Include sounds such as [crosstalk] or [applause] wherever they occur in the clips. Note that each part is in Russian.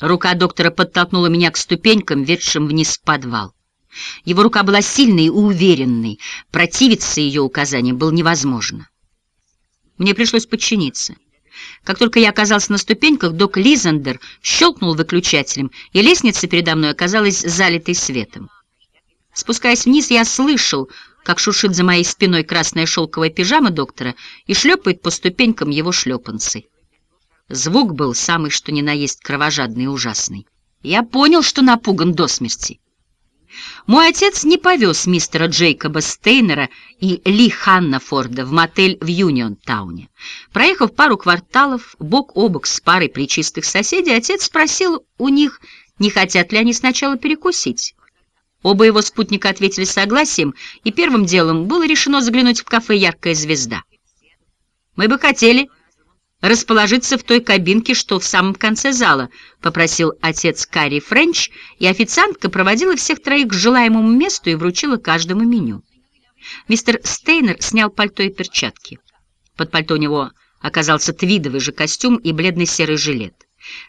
Рука доктора подтолкнула меня к ступенькам, ведшим вниз в подвал. Его рука была сильной и уверенной, противиться ее указаниям было невозможно. Мне пришлось подчиниться. Как только я оказался на ступеньках, док Лизандер щелкнул выключателем, и лестница передо мной оказалась залитой светом. Спускаясь вниз, я слышал, как шуршит за моей спиной красная шелковая пижама доктора и шлепает по ступенькам его шлепанцы. Звук был самый что ни на есть кровожадный и ужасный. Я понял, что напуган до смерти. Мой отец не повез мистера Джейкоба Стейнера и Ли Ханнафорда в мотель в Юнион-тауне. Проехав пару кварталов бок о бок с парой плечистых соседей, отец спросил у них, не хотят ли они сначала перекусить. Оба его спутника ответили согласием, и первым делом было решено заглянуть в кафе «Яркая звезда». «Мы бы хотели расположиться в той кабинке, что в самом конце зала», — попросил отец Карри Френч, и официантка проводила всех троих к желаемому месту и вручила каждому меню. Мистер Стейнер снял пальто и перчатки. Под пальто у него оказался твидовый же костюм и бледно-серый жилет.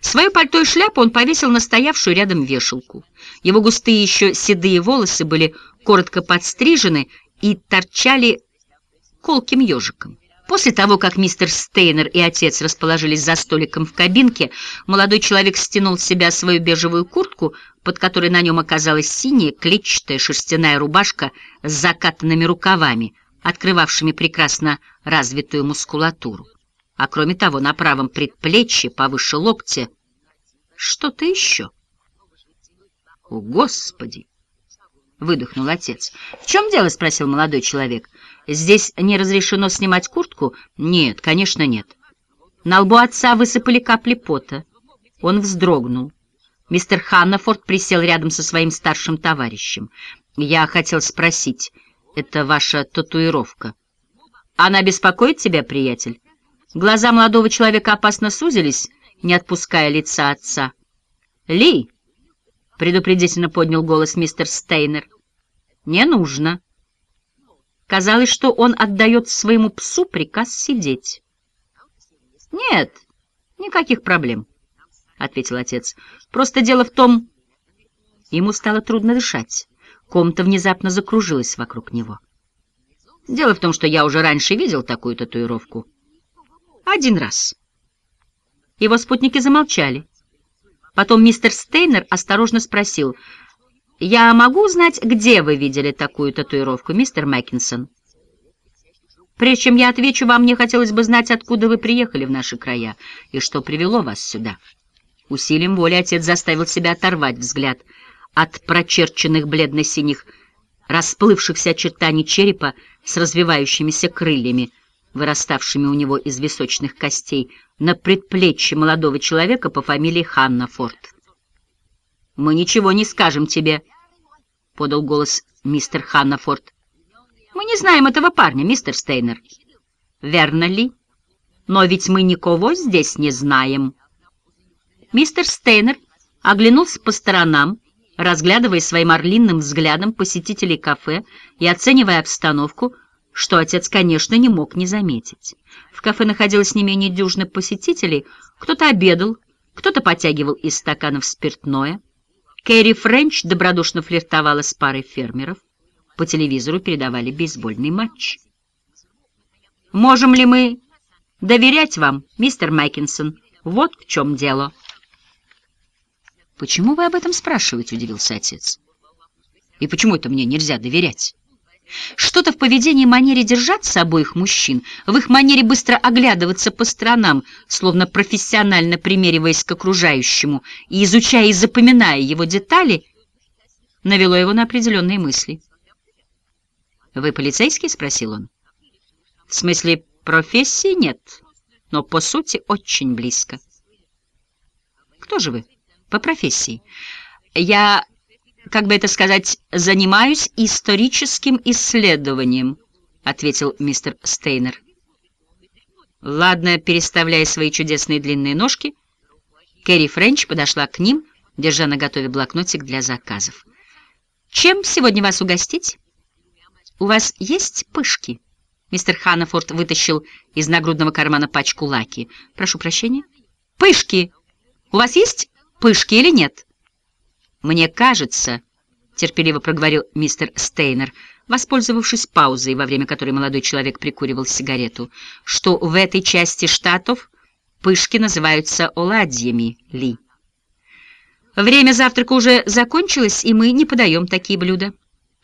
Свое пальто и шляпу он повесил на стоявшую рядом вешалку. Его густые еще седые волосы были коротко подстрижены и торчали колким ежиком. После того, как мистер Стейнер и отец расположились за столиком в кабинке, молодой человек стянул с себя свою бежевую куртку, под которой на нем оказалась синяя клетчатая шерстяная рубашка с закатанными рукавами, открывавшими прекрасно развитую мускулатуру. А кроме того, на правом предплечье, повыше локтя, что-то еще. «О, Господи!» — выдохнул отец. «В чем дело?» — спросил молодой человек. Здесь не разрешено снимать куртку? Нет, конечно, нет. На лбу отца высыпали капли пота. Он вздрогнул. Мистер Ханнафорд присел рядом со своим старшим товарищем. Я хотел спросить, это ваша татуировка? Она беспокоит тебя, приятель? Глаза молодого человека опасно сузились, не отпуская лица отца. «Ли!» — предупредительно поднял голос мистер Стейнер. «Не нужно». Казалось, что он отдает своему псу приказ сидеть. «Нет, никаких проблем», — ответил отец. «Просто дело в том...» Ему стало трудно дышать. Комната внезапно закружилась вокруг него. «Дело в том, что я уже раньше видел такую татуировку. Один раз». Его спутники замолчали. Потом мистер Стейнер осторожно спросил — «Я могу узнать, где вы видели такую татуировку, мистер Мэккинсон?» «Прежде чем я отвечу вам, мне хотелось бы знать, откуда вы приехали в наши края и что привело вас сюда». Усилием воли отец заставил себя оторвать взгляд от прочерченных бледно-синих, расплывшихся очертаний черепа с развивающимися крыльями, выраставшими у него из височных костей, на предплечье молодого человека по фамилии Ханна Форд. «Мы ничего не скажем тебе», — подал голос мистер Ханнафорд. «Мы не знаем этого парня, мистер Стейнер». «Верно ли? Но ведь мы никого здесь не знаем». Мистер Стейнер оглянулся по сторонам, разглядывая своим орлинным взглядом посетителей кафе и оценивая обстановку, что отец, конечно, не мог не заметить. В кафе находилось не менее дюжины посетителей, кто-то обедал, кто-то потягивал из стаканов спиртное, Кэрри Френч добродушно флиртовала с парой фермеров. По телевизору передавали бейсбольный матч. «Можем ли мы доверять вам, мистер Майкинсон? Вот в чем дело». «Почему вы об этом спрашиваете?» — удивился отец. «И почему это мне нельзя доверять?» Что-то в поведении и манере держаться обоих мужчин, в их манере быстро оглядываться по сторонам, словно профессионально примериваясь к окружающему и изучая и запоминая его детали, навело его на определенные мысли. «Вы полицейский?» — спросил он. «В смысле профессии нет, но по сути очень близко». «Кто же вы по профессии?» «Я как бы это сказать, занимаюсь историческим исследованием», — ответил мистер Стейнер. Ладно, переставляя свои чудесные длинные ножки, Кэрри Френч подошла к ним, держа на готове блокнотик для заказов. «Чем сегодня вас угостить? У вас есть пышки?» Мистер Ханафорд вытащил из нагрудного кармана пачку лаки. «Прошу прощения?» «Пышки! У вас есть Пышки или нет? Мне кажется, терпеливо проговорил мистер Стейнер, воспользовавшись паузой, во время которой молодой человек прикуривал сигарету, что в этой части штатов пышки называются оладьями ли. Время завтрака уже закончилось, и мы не подаем такие блюда.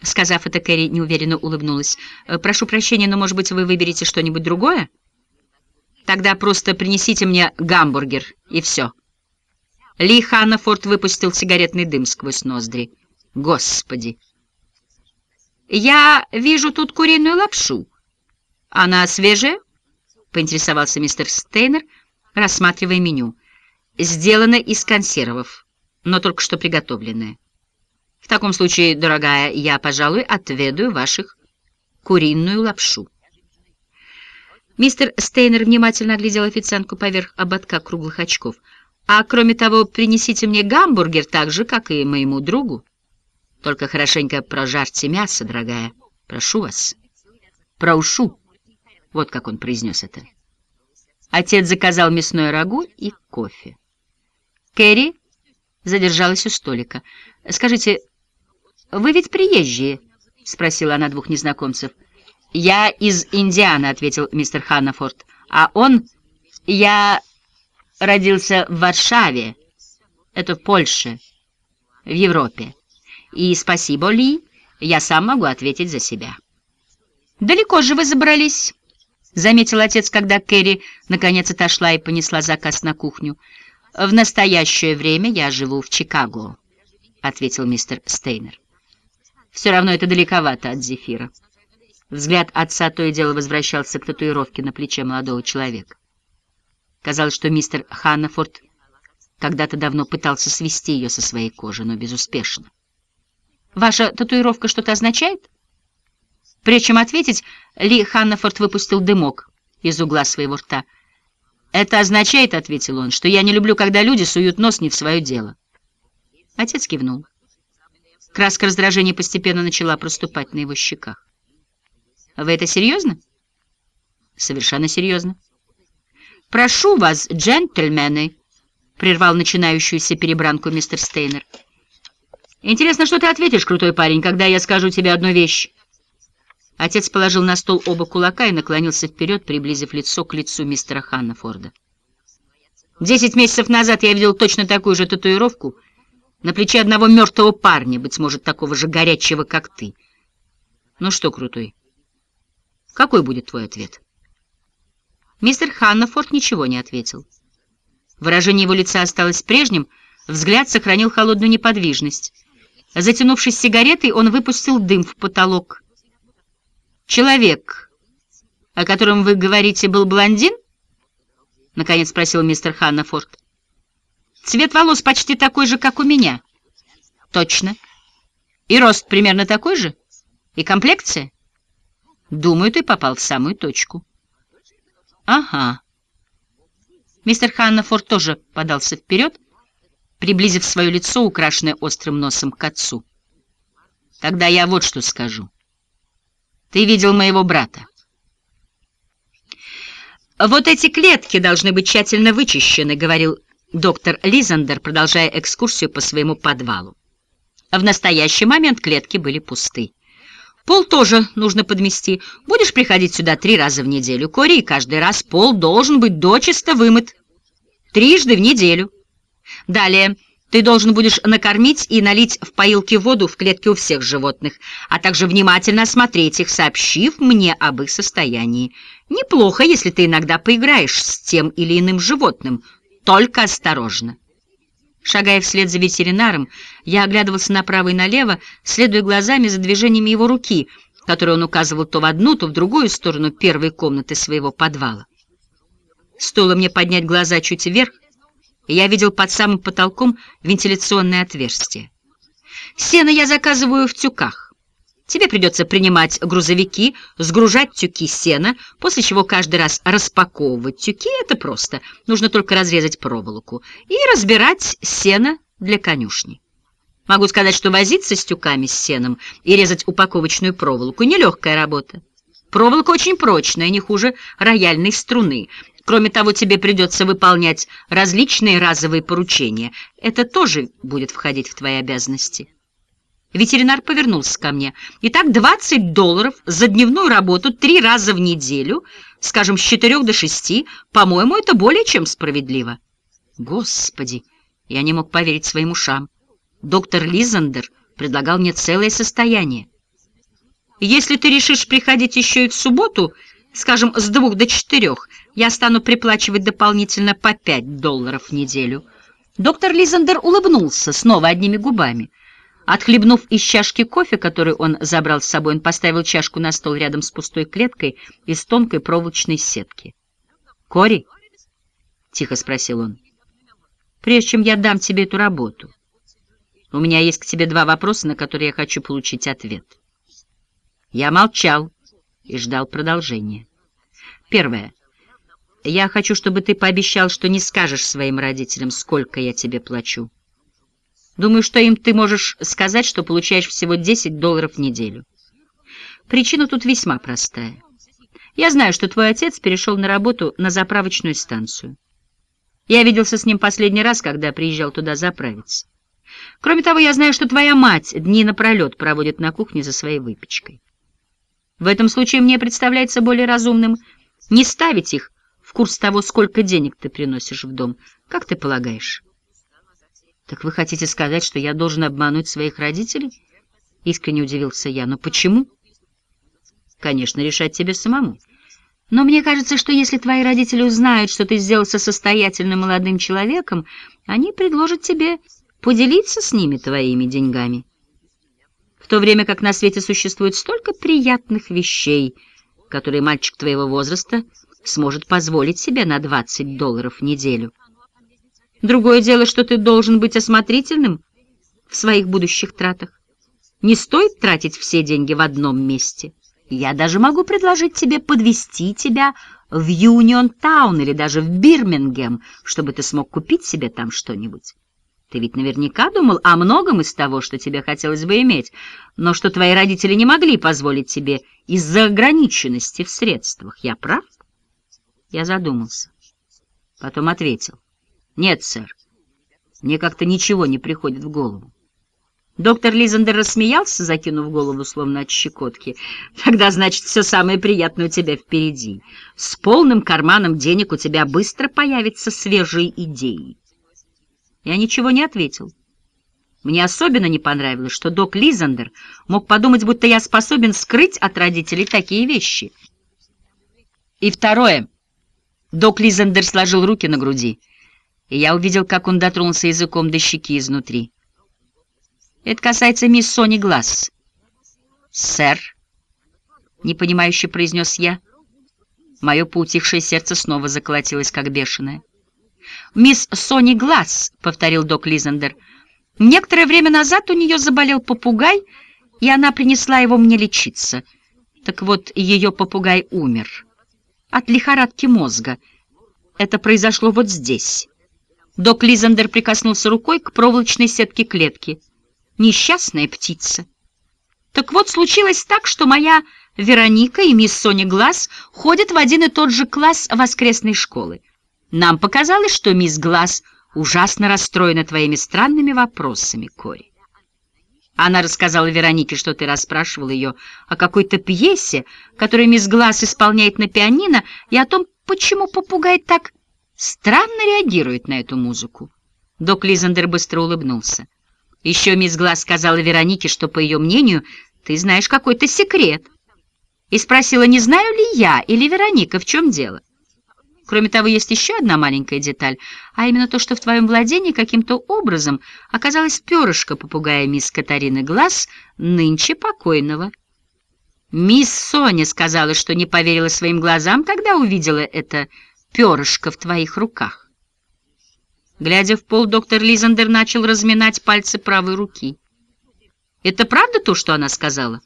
Сказав это, Кэрри неуверенно улыбнулась. «Прошу прощения, но, может быть, вы выберете что-нибудь другое? Тогда просто принесите мне гамбургер, и все». Ли Ханнафорд выпустил сигаретный дым сквозь ноздри. «Господи!» «Я вижу тут куриную лапшу. Она свежая?» — поинтересовался мистер Стейнер, рассматривая меню. «Сделано из консервов, но только что приготовленное. В таком случае, дорогая, я, пожалуй, отведаю ваших куриную лапшу». Мистер Стейнер внимательно оглядел официантку поверх ободка круглых очков. «А кроме того, принесите мне гамбургер так же, как и моему другу». Только хорошенько прожарьте мясо, дорогая. Прошу вас. Проушу. Вот как он произнес это. Отец заказал мясное рагу и кофе. Кэрри задержалась у столика. «Скажите, вы ведь приезжие?» — спросила она двух незнакомцев. «Я из Индианы», — ответил мистер Ханнафорд. «А он... Я родился в Варшаве. Это в Польше, в Европе». И спасибо, Ли, я сам могу ответить за себя. «Далеко же вы забрались?» — заметил отец, когда Кэрри наконец отошла и понесла заказ на кухню. «В настоящее время я живу в Чикаго», — ответил мистер Стейнер. «Все равно это далековато от Зефира». Взгляд отца то и дело возвращался к татуировке на плече молодого человека. Казалось, что мистер Ханнафорд когда-то давно пытался свести ее со своей кожи, но безуспешно. Ваша татуировка что-то означает? Прежде чем ответить, Ли Ханнафорд выпустил дымок из угла своего рта. «Это означает, — ответил он, — что я не люблю, когда люди суют нос не в свое дело». Отец кивнул. Краска раздражения постепенно начала проступать на его щеках. «Вы это серьезно?» «Совершенно серьезно». «Прошу вас, джентльмены», — прервал начинающуюся перебранку мистер Стейнер. Интересно, что ты ответишь, крутой парень, когда я скажу тебе одну вещь. Отец положил на стол оба кулака и наклонился вперед, приблизив лицо к лицу мистера Ханнафорда. Десять месяцев назад я видел точно такую же татуировку на плече одного мертвого парня, быть может, такого же горячего, как ты. Ну что, крутой, какой будет твой ответ? Мистер Ханнафорд ничего не ответил. Выражение его лица осталось прежним, взгляд сохранил холодную неподвижность. Затянувшись сигаретой, он выпустил дым в потолок. «Человек, о котором вы говорите, был блондин?» — наконец спросил мистер Ханнафорд. «Цвет волос почти такой же, как у меня». «Точно. И рост примерно такой же? И комплекция?» «Думаю, ты попал в самую точку». «Ага». Мистер Ханнафорд тоже подался вперед, приблизив свое лицо, украшенное острым носом, к отцу. «Тогда я вот что скажу. Ты видел моего брата. «Вот эти клетки должны быть тщательно вычищены», — говорил доктор Лизандер, продолжая экскурсию по своему подвалу. В настоящий момент клетки были пусты. Пол тоже нужно подмести. Будешь приходить сюда три раза в неделю, Кори, и каждый раз пол должен быть дочисто вымыт. Трижды в неделю. Далее ты должен будешь накормить и налить в поилки воду в клетке у всех животных, а также внимательно осмотреть их, сообщив мне об их состоянии. Неплохо, если ты иногда поиграешь с тем или иным животным, только осторожно. Шагая вслед за ветеринаром, я оглядывался направо и налево, следуя глазами за движениями его руки, которые он указывал то в одну, то в другую сторону первой комнаты своего подвала. Стоило мне поднять глаза чуть вверх, я видел под самым потолком вентиляционное отверстие. Сено я заказываю в тюках. Тебе придется принимать грузовики, сгружать тюки сена, после чего каждый раз распаковывать тюки. Это просто. Нужно только разрезать проволоку и разбирать сено для конюшни. Могу сказать, что возиться с тюками с сеном и резать упаковочную проволоку — нелегкая работа. Проволока очень прочная, не хуже рояльной струны. Кроме того, тебе придется выполнять различные разовые поручения. Это тоже будет входить в твои обязанности. Ветеринар повернулся ко мне. Итак, 20 долларов за дневную работу три раза в неделю, скажем, с 4 до 6, по-моему, это более чем справедливо. Господи, я не мог поверить своим ушам. Доктор Лизандер предлагал мне целое состояние. Если ты решишь приходить еще и в субботу, скажем, с двух до четырех, я стану приплачивать дополнительно по пять долларов в неделю. Доктор Лизандер улыбнулся снова одними губами. Отхлебнув из чашки кофе, который он забрал с собой, он поставил чашку на стол рядом с пустой клеткой из тонкой проволочной сетки. «Кори?» — тихо спросил он. «Прежде чем я дам тебе эту работу, у меня есть к тебе два вопроса, на которые я хочу получить ответ». Я молчал и ждал продолжения. Первое. Я хочу, чтобы ты пообещал, что не скажешь своим родителям, сколько я тебе плачу. Думаю, что им ты можешь сказать, что получаешь всего 10 долларов в неделю. Причина тут весьма простая. Я знаю, что твой отец перешел на работу на заправочную станцию. Я виделся с ним последний раз, когда приезжал туда заправиться. Кроме того, я знаю, что твоя мать дни напролет проводит на кухне за своей выпечкой. В этом случае мне представляется более разумным не ставить их в курс того, сколько денег ты приносишь в дом. Как ты полагаешь? «Так вы хотите сказать, что я должен обмануть своих родителей?» Искренне удивился я. «Но почему?» «Конечно, решать тебе самому. Но мне кажется, что если твои родители узнают, что ты сделался состоятельным молодым человеком, они предложат тебе поделиться с ними твоими деньгами. В то время как на свете существует столько приятных вещей, которые мальчик твоего возраста сможет позволить себе на 20 долларов в неделю». Другое дело, что ты должен быть осмотрительным в своих будущих тратах. Не стоит тратить все деньги в одном месте. Я даже могу предложить тебе подвести тебя в Юнион-таун или даже в Бирмингем, чтобы ты смог купить себе там что-нибудь. Ты ведь наверняка думал о многом из того, что тебе хотелось бы иметь, но что твои родители не могли позволить тебе из-за ограниченности в средствах. Я прав? Я задумался. Потом ответил. Нет, сэр. Мне как-то ничего не приходит в голову. Доктор Лизандер рассмеялся, закинув голову словно от щекотки. Тогда, значит, все самое приятное у тебя впереди. С полным карманом денег у тебя быстро появятся свежие идеи. Я ничего не ответил. Мне особенно не понравилось, что док Лизандер мог подумать, будто я способен скрыть от родителей такие вещи. И второе. Док Лизандер сложил руки на груди и я увидел, как он дотронулся языком до щеки изнутри. Это касается мисс Сони Глаз. «Сэр», — непонимающе произнес я, мое поутихшее сердце снова заколотилось, как бешеное. «Мисс Сони Глаз», — повторил док Лизендер, — «некоторое время назад у нее заболел попугай, и она принесла его мне лечиться. Так вот, ее попугай умер. От лихорадки мозга. Это произошло вот здесь». Док Лизандер прикоснулся рукой к проволочной сетке клетки. Несчастная птица. Так вот, случилось так, что моя Вероника и мисс Соня Глаз ходят в один и тот же класс воскресной школы. Нам показалось, что мисс Глаз ужасно расстроена твоими странными вопросами, Кори. Она рассказала Веронике, что ты расспрашивал ее о какой-то пьесе, которую мисс Глаз исполняет на пианино, и о том, почему попугай так странно реагирует на эту музыку. Док Лизандер быстро улыбнулся. Еще мисс Глаз сказала Веронике, что, по ее мнению, ты знаешь какой-то секрет. И спросила, не знаю ли я или Вероника, в чем дело. Кроме того, есть еще одна маленькая деталь, а именно то, что в твоем владении каким-то образом оказалось перышко попугая мисс Катарины Глаз, нынче покойного. Мисс Соня сказала, что не поверила своим глазам, когда увидела это перышко в твоих руках. Глядя в пол, доктор Лизандер начал разминать пальцы правой руки. «Это правда то, что она сказала?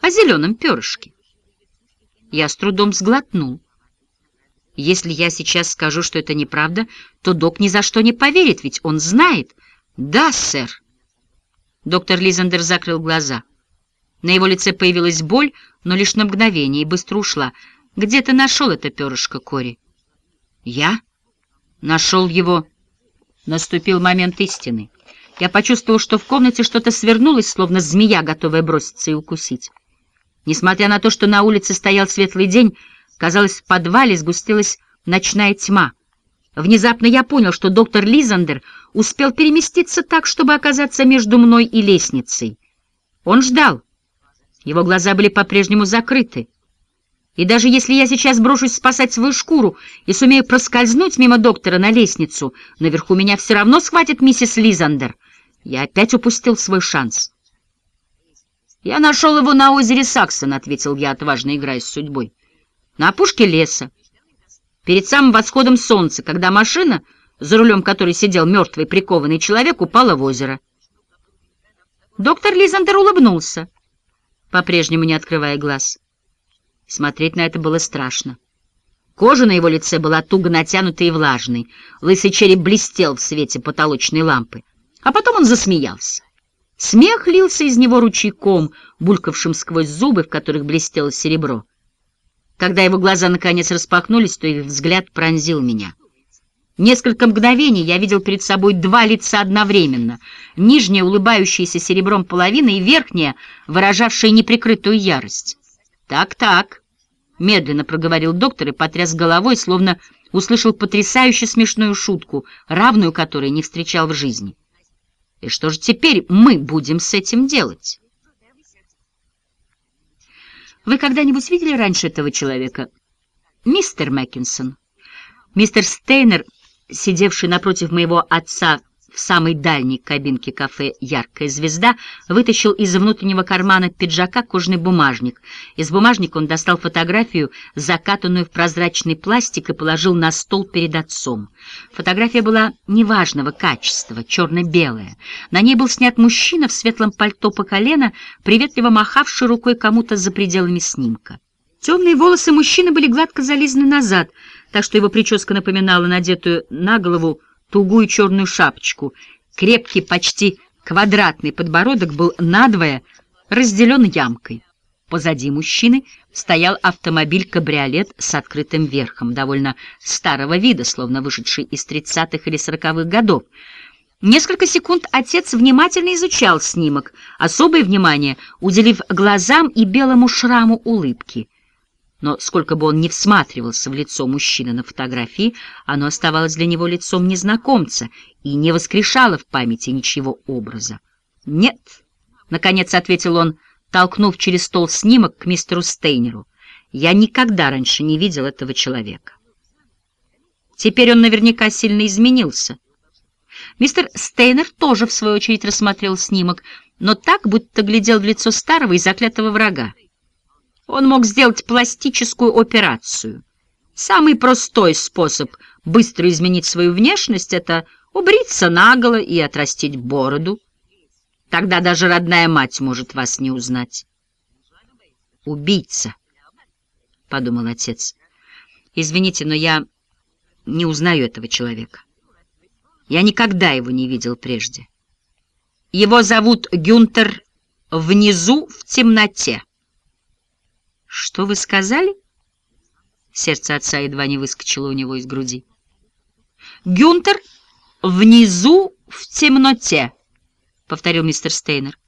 О зеленом перышке?» Я с трудом сглотнул. Если я сейчас скажу, что это неправда, то док ни за что не поверит, ведь он знает. «Да, сэр». Доктор Лизандер закрыл глаза. На его лице появилась боль, но лишь на мгновение, и быстро ушла. «Где ты нашел это перышко, Кори?» Я нашел его. Наступил момент истины. Я почувствовал, что в комнате что-то свернулось, словно змея, готовая броситься и укусить. Несмотря на то, что на улице стоял светлый день, казалось, в подвале сгустилась ночная тьма. Внезапно я понял, что доктор Лизандер успел переместиться так, чтобы оказаться между мной и лестницей. Он ждал. Его глаза были по-прежнему закрыты. И даже если я сейчас брошусь спасать свою шкуру и сумею проскользнуть мимо доктора на лестницу, наверху меня все равно схватит миссис Лизандер. Я опять упустил свой шанс. «Я нашел его на озере Саксон», — ответил я, отважно играя с судьбой. «На опушке леса, перед самым восходом солнца, когда машина, за рулем которой сидел мертвый прикованный человек, упала в озеро». Доктор Лизандер улыбнулся, по-прежнему не открывая глаз. Смотреть на это было страшно. Кожа на его лице была туго натянутой и влажной, лысый череп блестел в свете потолочной лампы. А потом он засмеялся. Смех лился из него ручейком, булькавшим сквозь зубы, в которых блестело серебро. Когда его глаза наконец распахнулись, то их взгляд пронзил меня. Несколько мгновений я видел перед собой два лица одновременно, нижняя, улыбающаяся серебром половина, и верхняя, выражавшая неприкрытую ярость. «Так-так», медленно проговорил доктор и потряс головой, словно услышал потрясающе смешную шутку, равную которой не встречал в жизни. И что же теперь мы будем с этим делать? Вы когда-нибудь видели раньше этого человека? Мистер Мэккинсон. Мистер Стейнер, сидевший напротив моего отца в самой дальней кабинке кафе «Яркая звезда», вытащил из внутреннего кармана пиджака кожный бумажник. Из бумажника он достал фотографию, закатанную в прозрачный пластик, и положил на стол перед отцом. Фотография была неважного качества, черно-белая. На ней был снят мужчина в светлом пальто по колено, приветливо махавший рукой кому-то за пределами снимка. Темные волосы мужчины были гладко зализаны назад, так что его прическа напоминала надетую на голову тугую черную шапочку. Крепкий, почти квадратный подбородок был надвое разделен ямкой. Позади мужчины стоял автомобиль-кабриолет с открытым верхом, довольно старого вида, словно вышедший из тридцатых или сороковых годов. Несколько секунд отец внимательно изучал снимок, особое внимание уделив глазам и белому шраму улыбки но сколько бы он ни всматривался в лицо мужчины на фотографии, оно оставалось для него лицом незнакомца и не воскрешало в памяти ничего образа. «Нет», — наконец ответил он, толкнув через стол снимок к мистеру Стейнеру, «я никогда раньше не видел этого человека». Теперь он наверняка сильно изменился. Мистер Стейнер тоже, в свою очередь, рассмотрел снимок, но так, будто глядел в лицо старого и заклятого врага. Он мог сделать пластическую операцию. Самый простой способ быстро изменить свою внешность — это убриться наголо и отрастить бороду. Тогда даже родная мать может вас не узнать. «Убийца», — подумал отец. «Извините, но я не узнаю этого человека. Я никогда его не видел прежде. Его зовут Гюнтер внизу в темноте». «Что вы сказали?» Сердце отца едва не выскочило у него из груди. «Гюнтер внизу в темноте», — повторил мистер Стейнер.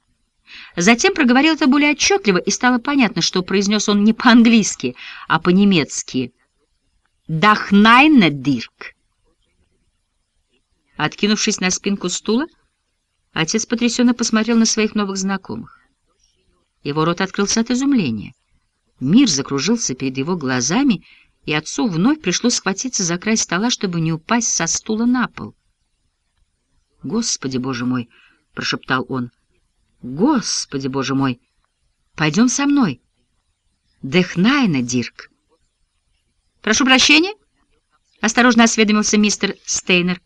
Затем проговорил это более отчетливо, и стало понятно, что произнес он не по-английски, а по-немецки. «Дахнайне дирк». Откинувшись на спинку стула, отец потрясенно посмотрел на своих новых знакомых. Его рот открылся от изумления. Мир закружился перед его глазами, и отцу вновь пришлось схватиться за край стола, чтобы не упасть со стула на пол. «Господи, боже мой!» — прошептал он. «Господи, боже мой! Пойдем со мной!» «Дехнайна, Дирк!» «Прошу прощения?» — осторожно осведомился мистер Стейнер.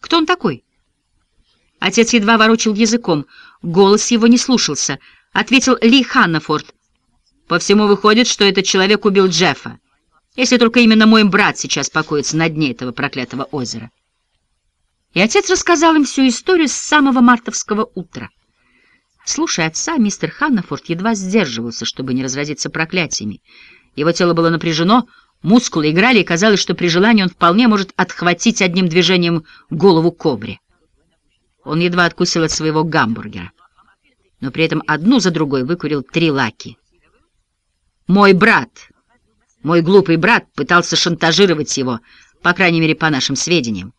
«Кто он такой?» Отец едва ворочил языком. Голос его не слушался. Ответил Ли Ханнафорд. По всему выходит, что этот человек убил Джеффа, если только именно мой брат сейчас покоится на дне этого проклятого озера. И отец рассказал им всю историю с самого мартовского утра. Слушая отца, мистер Ханнафорд едва сдерживался, чтобы не разразиться проклятиями. Его тело было напряжено, Мускулы играли, и казалось, что при желании он вполне может отхватить одним движением голову кобре. Он едва откусил от своего гамбургера, но при этом одну за другой выкурил три лаки. Мой брат, мой глупый брат, пытался шантажировать его, по крайней мере, по нашим сведениям.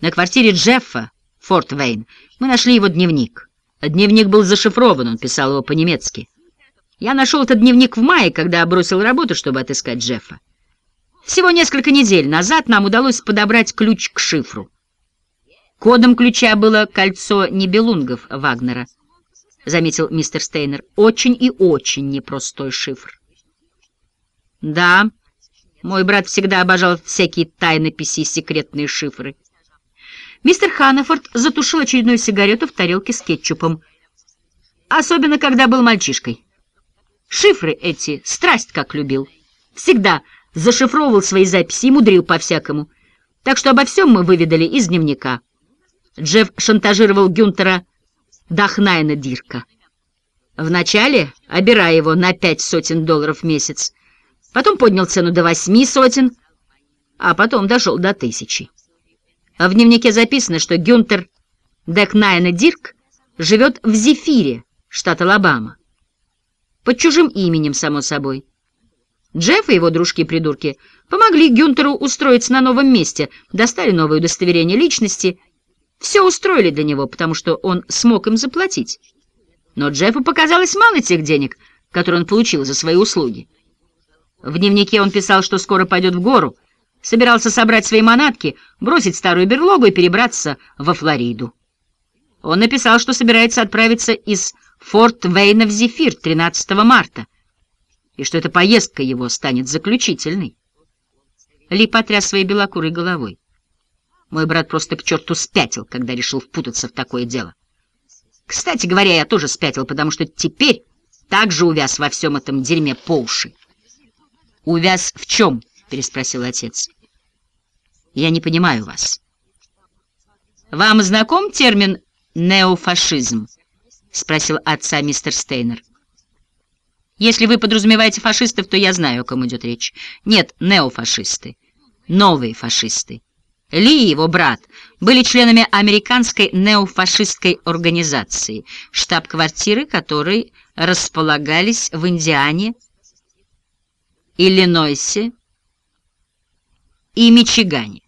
На квартире Джеффа, Форт Вейн, мы нашли его дневник. Дневник был зашифрован, он писал его по-немецки. Я нашел этот дневник в мае, когда бросил работу, чтобы отыскать Джеффа. Всего несколько недель назад нам удалось подобрать ключ к шифру. Кодом ключа было кольцо небелунгов Вагнера, заметил мистер Стейнер. Очень и очень непростой шифр. Да, мой брат всегда обожал всякие тайнописи и секретные шифры. Мистер Ханнефорд затушил очередную сигарету в тарелке с кетчупом. Особенно, когда был мальчишкой. Шифры эти страсть как любил. Всегда зашифровывал свои записи и мудрил по-всякому. Так что обо всем мы выведали из дневника. Джефф шантажировал Гюнтера Дахнайна Дирка. Вначале обирая его на пять сотен долларов в месяц, потом поднял цену до восьми сотен, а потом дошел до тысячи. В дневнике записано, что Гюнтер Декнайна Дирк живет в Зефире, штат Алабама. Под чужим именем, само собой. Джефф и его дружки-придурки помогли Гюнтеру устроиться на новом месте, достали новое удостоверение личности. Все устроили для него, потому что он смог им заплатить. Но Джеффу показалось мало тех денег, которые он получил за свои услуги. В дневнике он писал, что скоро пойдет в гору, собирался собрать свои манатки, бросить старую берлогу и перебраться во Флориду. Он написал, что собирается отправиться из Форт Вейна в Зефир 13 марта, и что эта поездка его станет заключительной. Ли потряс своей белокурой головой. Мой брат просто к черту спятил, когда решил впутаться в такое дело. Кстати говоря, я тоже спятил, потому что теперь так же увяз во всем этом дерьме по уши. «Увяз в чем?» — переспросил отец. «Я не понимаю вас». «Вам знаком термин «неофашизм»?» — спросил отца мистер Стейнер. Если вы подразумеваете фашистов, то я знаю, о ком идет речь. Нет, неофашисты. Новые фашисты. Ли и его брат были членами американской неофашистской организации, штаб-квартиры которой располагались в Индиане, Иллинойсе и Мичигане.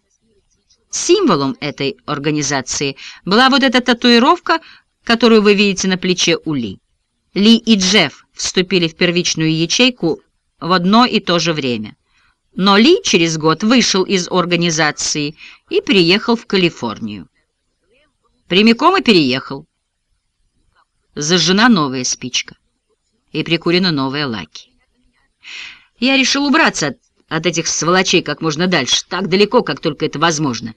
Символом этой организации была вот эта татуировка, которую вы видите на плече у Ли. Ли и Джефф вступили в первичную ячейку в одно и то же время. Но Ли через год вышел из организации и переехал в Калифорнию. Прямиком и переехал. Зажжена новая спичка и прикурена новая лаки. Я решил убраться от, от этих сволочей как можно дальше, так далеко, как только это возможно.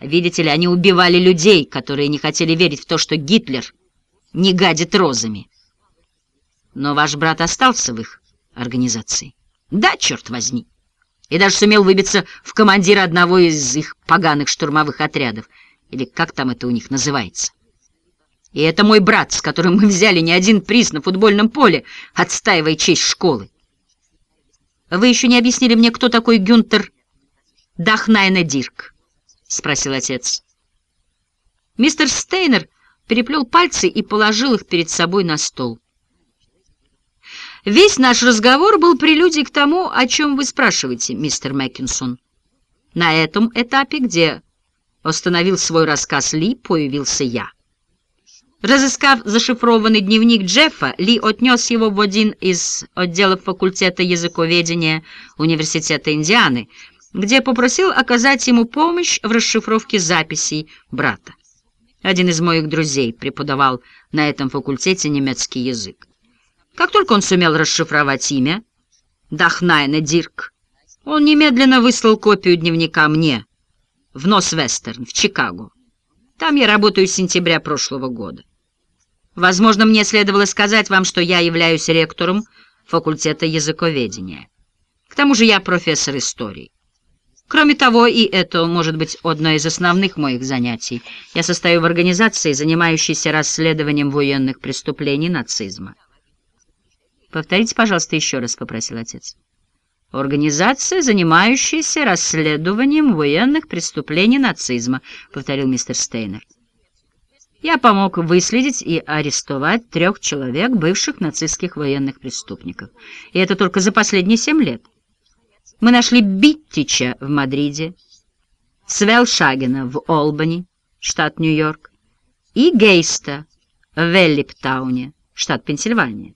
Видите ли, они убивали людей, которые не хотели верить в то, что Гитлер не гадит розами. Но ваш брат остался в их организации. Да, черт возьми. И даже сумел выбиться в командира одного из их поганых штурмовых отрядов. Или как там это у них называется. И это мой брат, с которым мы взяли не один приз на футбольном поле, отстаивая честь школы. Вы еще не объяснили мне, кто такой Гюнтер Дахнайна Дирк? — спросил отец. Мистер Стейнер переплел пальцы и положил их перед собой на стол. Весь наш разговор был прелюдией к тому, о чем вы спрашиваете, мистер Мэккинсон. На этом этапе, где остановил свой рассказ Ли, появился я. Разыскав зашифрованный дневник Джеффа, Ли отнес его в один из отделов факультета языковедения Университета Индианы, где попросил оказать ему помощь в расшифровке записей брата. Один из моих друзей преподавал на этом факультете немецкий язык. Как только он сумел расшифровать имя, Дахнайна Дирк, он немедленно выслал копию дневника мне, в Нос-Вестерн, в Чикаго. Там я работаю с сентября прошлого года. Возможно, мне следовало сказать вам, что я являюсь ректором факультета языковедения. К тому же я профессор истории. Кроме того, и это может быть одно из основных моих занятий, я состою в организации, занимающейся расследованием военных преступлений нацизма. «Повторите, пожалуйста, еще раз», — попросил отец. «Организация, занимающаяся расследованием военных преступлений нацизма», — повторил мистер Стейнер. «Я помог выследить и арестовать трех человек, бывших нацистских военных преступников. И это только за последние семь лет. Мы нашли Биттича в Мадриде, Свелшагена в Олбани, штат Нью-Йорк, и Гейста в Веллиптауне, штат Пенсильвания.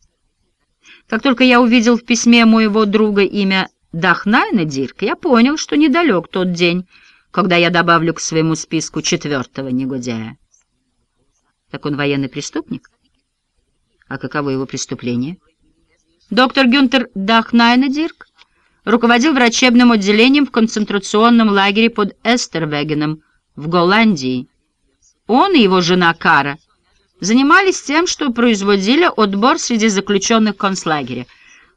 Как только я увидел в письме моего друга имя Дахнайна Дирк, я понял, что недалек тот день, когда я добавлю к своему списку четвертого негодяя. Так он военный преступник? А каково его преступление? Доктор Гюнтер Дахнайна Дирк руководил врачебным отделением в концентрационном лагере под Эстервегеном в Голландии. Он и его жена Кара занимались тем, что производили отбор среди заключенных концлагеря,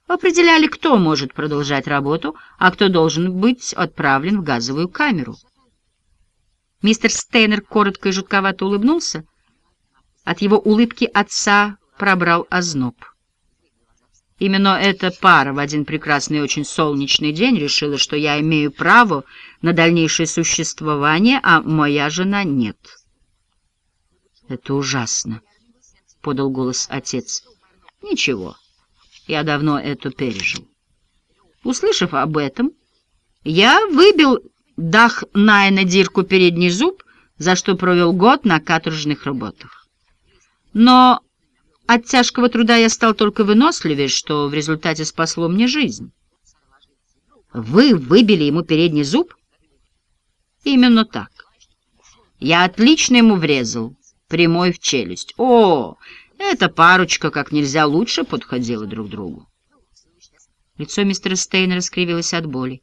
определяли, кто может продолжать работу, а кто должен быть отправлен в газовую камеру. Мистер Стейнер коротко и жутковато улыбнулся. От его улыбки отца пробрал озноб. Именно эта пара в один прекрасный очень солнечный день решила, что я имею право на дальнейшее существование, а моя жена нет. «Это ужасно», — подал голос отец. «Ничего, я давно это пережил». Услышав об этом, я выбил дах Найна Дирку передний зуб, за что провел год на каторжных работах. Но от тяжкого труда я стал только выносливее, что в результате спасло мне жизнь. Вы выбили ему передний зуб? Именно так. Я отлично ему врезал, прямой в челюсть. О, эта парочка как нельзя лучше подходила друг другу. Лицо мистера Стейна раскривилось от боли.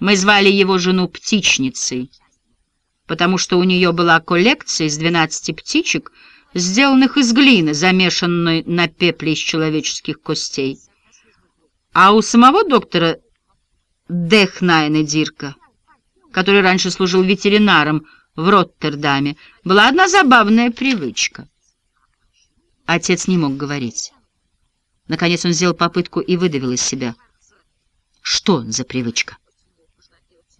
Мы звали его жену Птичницей, потому что у нее была коллекция из двенадцати птичек, сделанных из глины, замешанной на пепле из человеческих костей. А у самого доктора Дехнайна Дирка, который раньше служил ветеринаром в Роттердаме, была одна забавная привычка. Отец не мог говорить. Наконец он сделал попытку и выдавил из себя. Что за привычка?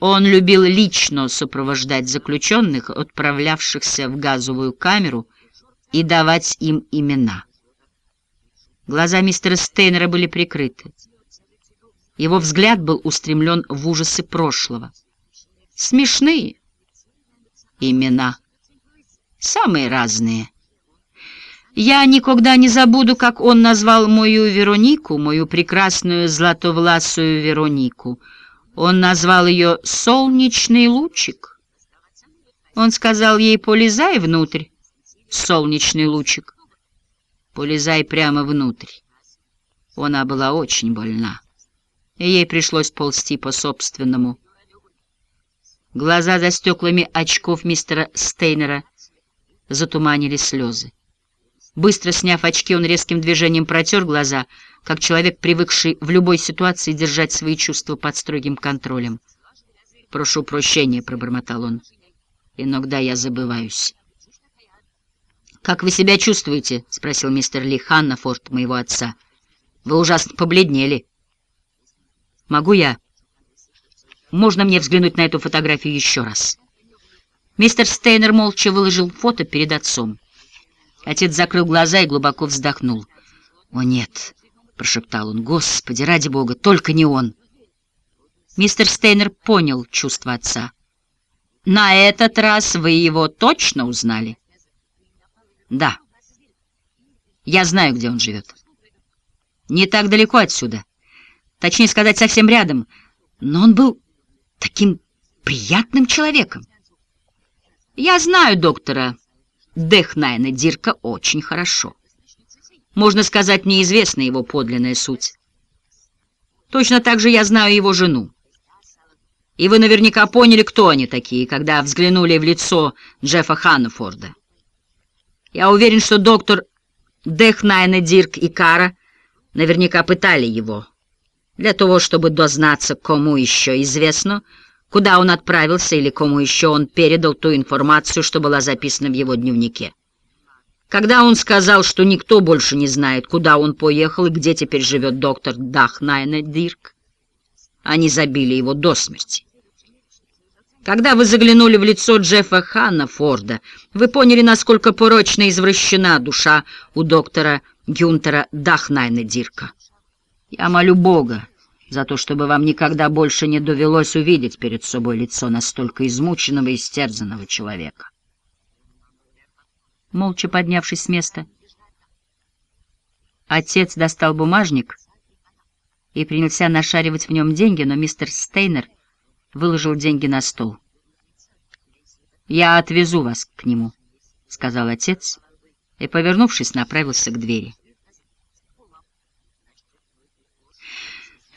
Он любил лично сопровождать заключенных, отправлявшихся в газовую камеру, и давать им имена. Глаза мистера Стейнера были прикрыты. Его взгляд был устремлен в ужасы прошлого. Смешные имена, самые разные. Я никогда не забуду, как он назвал мою Веронику, мою прекрасную златовласую Веронику. Он назвал ее «Солнечный лучик». Он сказал ей «Полезай внутрь» солнечный лучик. Полезай прямо внутрь. Она была очень больна, и ей пришлось ползти по-собственному. Глаза за стеклами очков мистера Стейнера затуманили слезы. Быстро сняв очки, он резким движением протер глаза, как человек, привыкший в любой ситуации держать свои чувства под строгим контролем. «Прошу прощения», — пробормотал он. «Иногда я забываюсь». «Как вы себя чувствуете?» — спросил мистер Ли Ханнафорд, моего отца. «Вы ужасно побледнели». «Могу я? Можно мне взглянуть на эту фотографию еще раз?» Мистер Стейнер молча выложил фото перед отцом. Отец закрыл глаза и глубоко вздохнул. «О, нет!» — прошептал он. «Господи, ради бога, только не он!» Мистер Стейнер понял чувство отца. «На этот раз вы его точно узнали?» Да. Я знаю, где он живет. Не так далеко отсюда. Точнее сказать, совсем рядом. Но он был таким приятным человеком. Я знаю доктора Дехнайна Дирка очень хорошо. Можно сказать, неизвестна его подлинная суть. Точно так же я знаю его жену. И вы наверняка поняли, кто они такие, когда взглянули в лицо Джеффа Ханнефорда. Я уверен, что доктор Дехнайна, Дирк и Кара наверняка пытали его для того, чтобы дознаться, кому еще известно, куда он отправился или кому еще он передал ту информацию, что была записана в его дневнике. Когда он сказал, что никто больше не знает, куда он поехал и где теперь живет доктор Дахнайна Дирк, Они забили его до смерти. Когда вы заглянули в лицо Джеффа Ханна Форда, вы поняли, насколько порочно извращена душа у доктора Гюнтера Дахнайна Дирка. Я молю Бога за то, чтобы вам никогда больше не довелось увидеть перед собой лицо настолько измученного и истерзанного человека. Молча поднявшись с места, отец достал бумажник и принялся нашаривать в нем деньги, но мистер Стейнер выложил деньги на стол. «Я отвезу вас к нему», — сказал отец, и, повернувшись, направился к двери.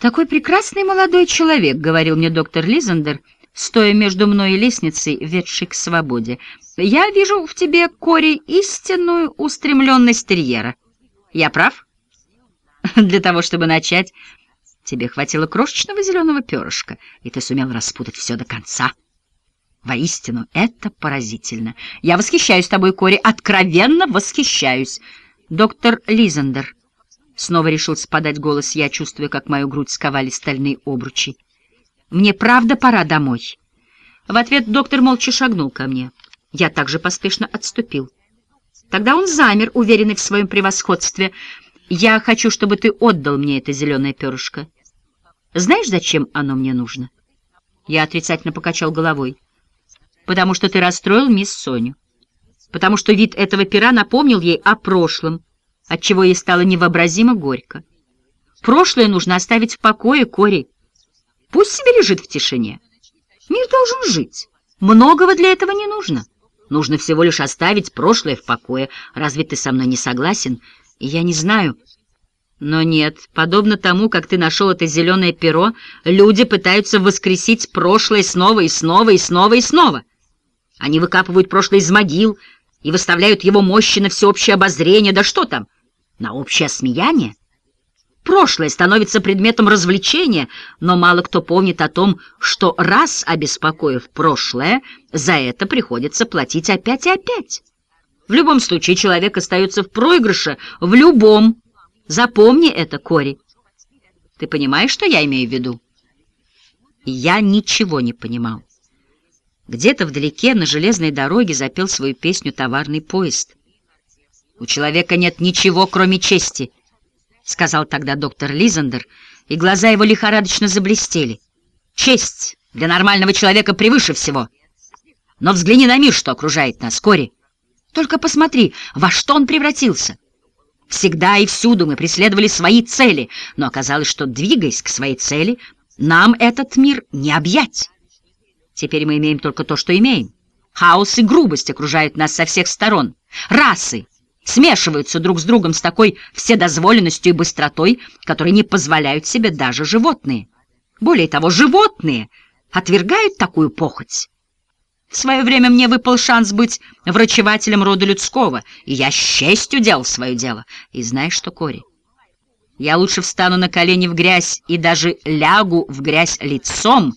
«Такой прекрасный молодой человек», — говорил мне доктор Лизендер, стоя между мной и лестницей, ведшей к свободе. «Я вижу в тебе, Кори, истинную устремленность терьера. Я прав?» [laughs] «Для того, чтобы начать, тебе хватило крошечного зеленого перышка, и ты сумел распутать все до конца». Воистину, это поразительно. Я восхищаюсь тобой, Кори, откровенно восхищаюсь. Доктор Лизендер Снова решился подать голос я, чувствуя, как мою грудь сковали стальные обручи. «Мне правда пора домой?» В ответ доктор молча шагнул ко мне. Я также поспешно отступил. Тогда он замер, уверенный в своем превосходстве. «Я хочу, чтобы ты отдал мне это зеленое перышко. Знаешь, зачем оно мне нужно?» Я отрицательно покачал головой. «Потому что ты расстроил мисс Соню. Потому что вид этого пера напомнил ей о прошлом» отчего ей стало невообразимо горько. Прошлое нужно оставить в покое, Кори. Пусть себе лежит в тишине. Мир должен жить. Многого для этого не нужно. Нужно всего лишь оставить прошлое в покое. Разве ты со мной не согласен? Я не знаю. Но нет, подобно тому, как ты нашел это зеленое перо, люди пытаются воскресить прошлое снова и снова и снова и снова. Они выкапывают прошлое из могил и выставляют его мощи на всеобщее обозрение. Да что там? на общее смеяние. Прошлое становится предметом развлечения, но мало кто помнит о том, что раз обеспокоив прошлое, за это приходится платить опять и опять. В любом случае человек остается в проигрыше, в любом. Запомни это, Кори. Ты понимаешь, что я имею в виду? Я ничего не понимал. Где-то вдалеке на железной дороге запел свою песню товарный поезд — «У человека нет ничего, кроме чести», — сказал тогда доктор Лизендер, и глаза его лихорадочно заблестели. «Честь для нормального человека превыше всего. Но взгляни на мир, что окружает нас, Кори. Только посмотри, во что он превратился. Всегда и всюду мы преследовали свои цели, но оказалось, что, двигаясь к своей цели, нам этот мир не объять. Теперь мы имеем только то, что имеем. Хаос и грубость окружают нас со всех сторон. Расы, смешиваются друг с другом с такой вседозволенностью и быстротой, которые не позволяют себе даже животные. Более того, животные отвергают такую похоть. В свое время мне выпал шанс быть врачевателем рода людского, и я с честью делал свое дело. И знаешь что, Кори? Я лучше встану на колени в грязь и даже лягу в грязь лицом,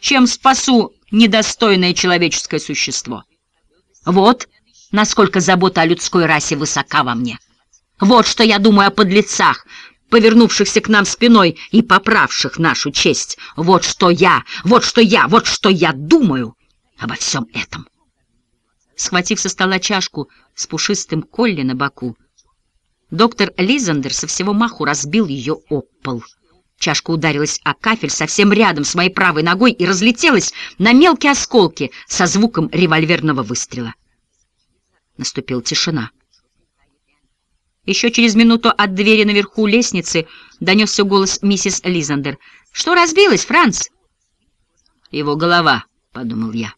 чем спасу недостойное человеческое существо. Вот насколько забота о людской расе высока во мне. Вот что я думаю о подлецах, повернувшихся к нам спиной и поправших нашу честь. Вот что я, вот что я, вот что я думаю обо всем этом. Схватив со стола чашку с пушистым колли на боку, доктор Лизандер со всего маху разбил ее об пол. Чашка ударилась о кафель совсем рядом с моей правой ногой и разлетелась на мелкие осколки со звуком револьверного выстрела. Наступила тишина. Еще через минуту от двери наверху лестницы донесся голос миссис Лизандер. «Что разбилось, Франц?» «Его голова», — подумал я.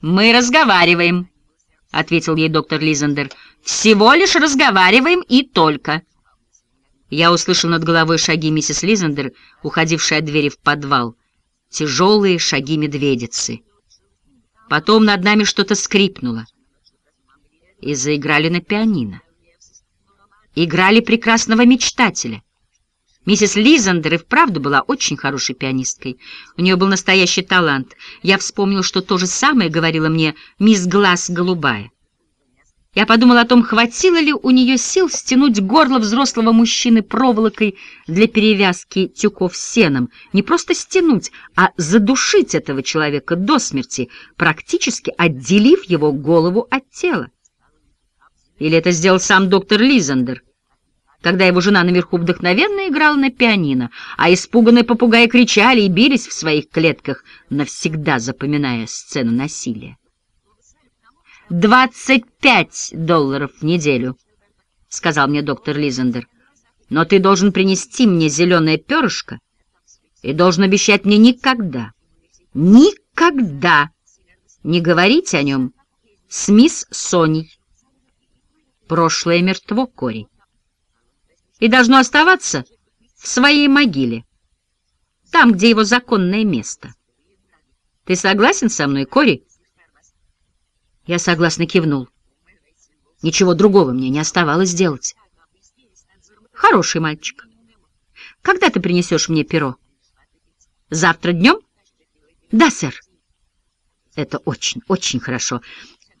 «Мы разговариваем», — ответил ей доктор Лизандер. «Всего лишь разговариваем и только». Я услышал над головой шаги миссис Лизандер, уходившей от двери в подвал. Тяжелые шаги медведицы. Потом над нами что-то скрипнуло и заиграли на пианино. Играли прекрасного мечтателя. Миссис Лизандер и вправду была очень хорошей пианисткой. У нее был настоящий талант. Я вспомнил, что то же самое говорила мне мисс Глаз Голубая. Я подумал о том, хватило ли у нее сил стянуть горло взрослого мужчины проволокой для перевязки тюков сеном. Не просто стянуть, а задушить этого человека до смерти, практически отделив его голову от тела. Или это сделал сам доктор Лизандер, когда его жена наверху вдохновенно играла на пианино, а испуганные попугаи кричали и бились в своих клетках, навсегда запоминая сцену насилия. «Двадцать пять долларов в неделю», — сказал мне доктор Лизендер. «Но ты должен принести мне зеленое перышко и должен обещать мне никогда, никогда не говорить о нем с мисс Соней. Прошлое мертво, Кори, и должно оставаться в своей могиле, там, где его законное место. Ты согласен со мной, Кори?» Я согласно кивнул. Ничего другого мне не оставалось делать. Хороший мальчик. Когда ты принесешь мне перо? Завтра днем? Да, сэр. Это очень, очень хорошо.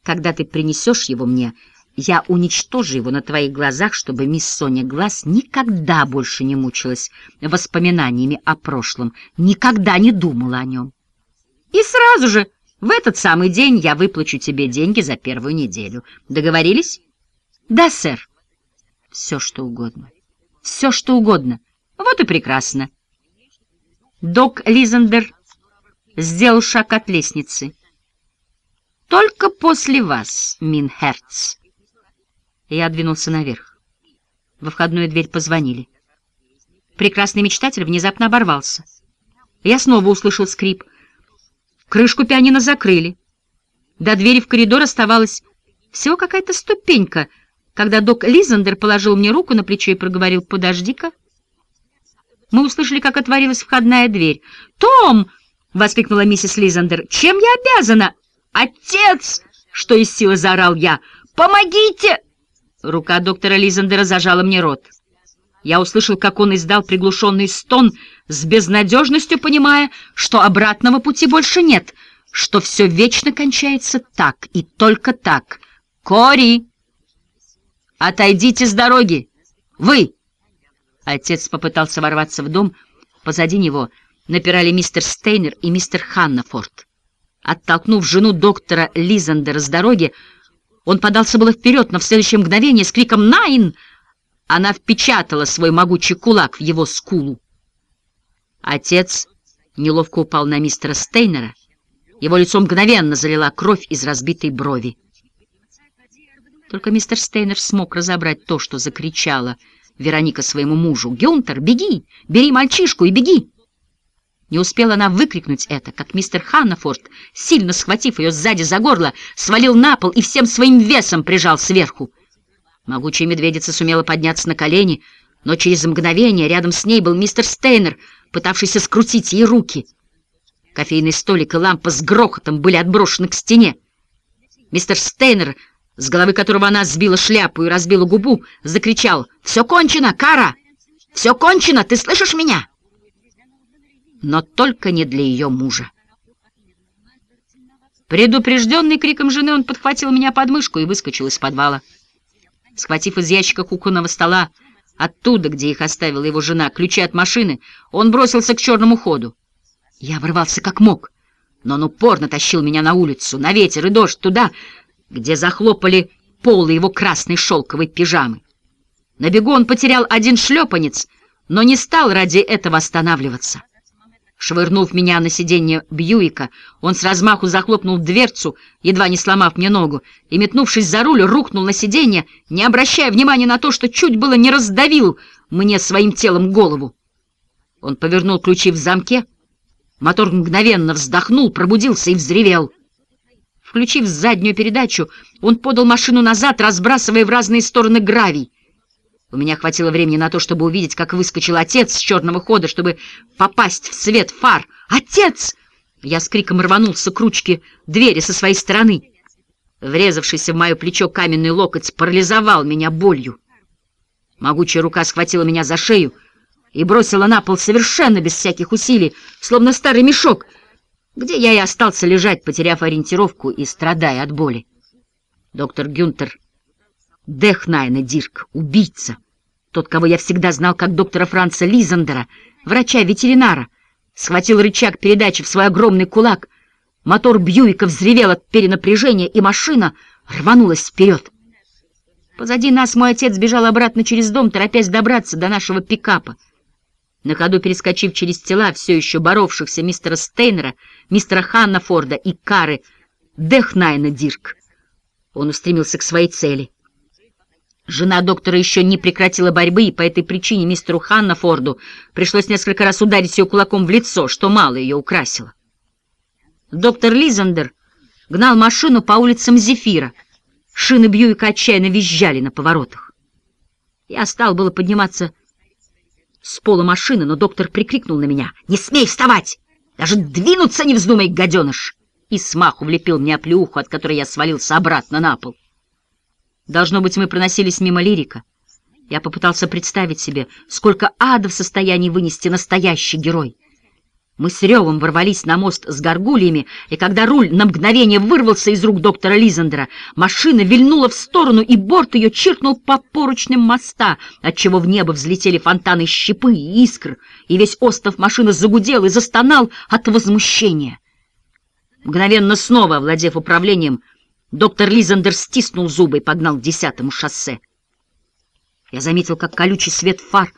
Когда ты принесешь его мне, я уничтожу его на твоих глазах, чтобы мисс Соня Глаз никогда больше не мучилась воспоминаниями о прошлом, никогда не думала о нем. И сразу же в этот самый день я выплачу тебе деньги за первую неделю. Договорились? Да, сэр. Все, что угодно. Все, что угодно. Вот и прекрасно. Док Лизендер сделал шаг от лестницы. Только после вас, Мин Херц. Я двинулся наверх. Во входную дверь позвонили. Прекрасный мечтатель внезапно оборвался. Я снова услышал скрип — Крышку пианино закрыли. До двери в коридор оставалась всего какая-то ступенька, когда док Лизандер положил мне руку на плечо и проговорил «Подожди-ка». Мы услышали, как отворилась входная дверь. «Том!» — воскликнула миссис Лизандер. «Чем я обязана?» «Отец!» — что из силы заорал я. «Помогите!» Рука доктора Лизандера зажала мне рот. Я услышал, как он издал приглушенный стон, с безнадежностью понимая, что обратного пути больше нет, что все вечно кончается так и только так. «Кори! Отойдите с дороги! Вы!» Отец попытался ворваться в дом. Позади него напирали мистер Стейнер и мистер Ханнафорд. Оттолкнув жену доктора Лизандера с дороги, он подался было вперед, но в следующее мгновение с криком «Найн!» Она впечатала свой могучий кулак в его скулу. Отец неловко упал на мистера Стейнера. Его лицо мгновенно залила кровь из разбитой брови. Только мистер Стейнер смог разобрать то, что закричала Вероника своему мужу. «Гюнтер, беги! Бери мальчишку и беги!» Не успела она выкрикнуть это, как мистер Ханнафорд, сильно схватив ее сзади за горло, свалил на пол и всем своим весом прижал сверху. Могучая медведица сумела подняться на колени, но через мгновение рядом с ней был мистер Стейнер, пытавшийся скрутить ей руки. Кофейный столик и лампа с грохотом были отброшены к стене. Мистер Стейнер, с головы которого она сбила шляпу и разбила губу, закричал «Все кончено, Кара! Все кончено! Ты слышишь меня?» Но только не для ее мужа. Предупрежденный криком жены, он подхватил меня под мышку и выскочил из подвала. Схватив из ящика кухонного стола, оттуда, где их оставила его жена, ключи от машины, он бросился к черному ходу. Я вырвался как мог, но он упорно тащил меня на улицу, на ветер и дождь, туда, где захлопали полы его красной шелковой пижамы. На бегу он потерял один шлепанец, но не стал ради этого останавливаться. Швырнув меня на сиденье Бьюика, он с размаху захлопнул дверцу, едва не сломав мне ногу, и, метнувшись за руль, рухнул на сиденье, не обращая внимания на то, что чуть было не раздавил мне своим телом голову. Он повернул ключи в замке, мотор мгновенно вздохнул, пробудился и взревел. Включив заднюю передачу, он подал машину назад, разбрасывая в разные стороны гравий. У меня хватило времени на то, чтобы увидеть, как выскочил отец с черного хода, чтобы попасть в свет фар. «Отец!» Я с криком рванулся к ручке двери со своей стороны. Врезавшийся в мое плечо каменный локоть парализовал меня болью. Могучая рука схватила меня за шею и бросила на пол совершенно без всяких усилий, словно старый мешок, где я и остался лежать, потеряв ориентировку и страдая от боли. Доктор Гюнтер Дехнайна Дирк, убийца. Тот, кого я всегда знал как доктора Франца Лизандера, врача-ветеринара, схватил рычаг передачи в свой огромный кулак. Мотор Бьюика взревел от перенапряжения, и машина рванулась вперед. Позади нас мой отец бежал обратно через дом, торопясь добраться до нашего пикапа. На ходу перескочив через тела все еще боровшихся мистера Стейнера, мистера Ханна Форда и Кары Дехнайна Дирк, он устремился к своей цели. Жена доктора еще не прекратила борьбы, и по этой причине мистеру Ханнафорду пришлось несколько раз ударить ее кулаком в лицо, что мало ее украсило. Доктор Лизандер гнал машину по улицам Зефира. Шины Бьюика отчаянно визжали на поворотах. Я стал было подниматься с пола машины, но доктор прикрикнул на меня. «Не смей вставать! Даже двинуться не вздумай, гаденыш!» И смаху влепил мне оплеуху, от которой я свалился обратно на пол. Должно быть, мы проносились мимо лирика. Я попытался представить себе, сколько ада в состоянии вынести настоящий герой. Мы с ревом ворвались на мост с горгульями, и когда руль на мгновение вырвался из рук доктора Лизандера, машина вильнула в сторону, и борт ее чиркнул по поручням моста, отчего в небо взлетели фонтаны щепы и искр, и весь остров машины загудел и застонал от возмущения. Мгновенно снова, овладев управлением, Доктор Лизандер стиснул зубы и погнал к десятому шоссе. Я заметил, как колючий свет фар,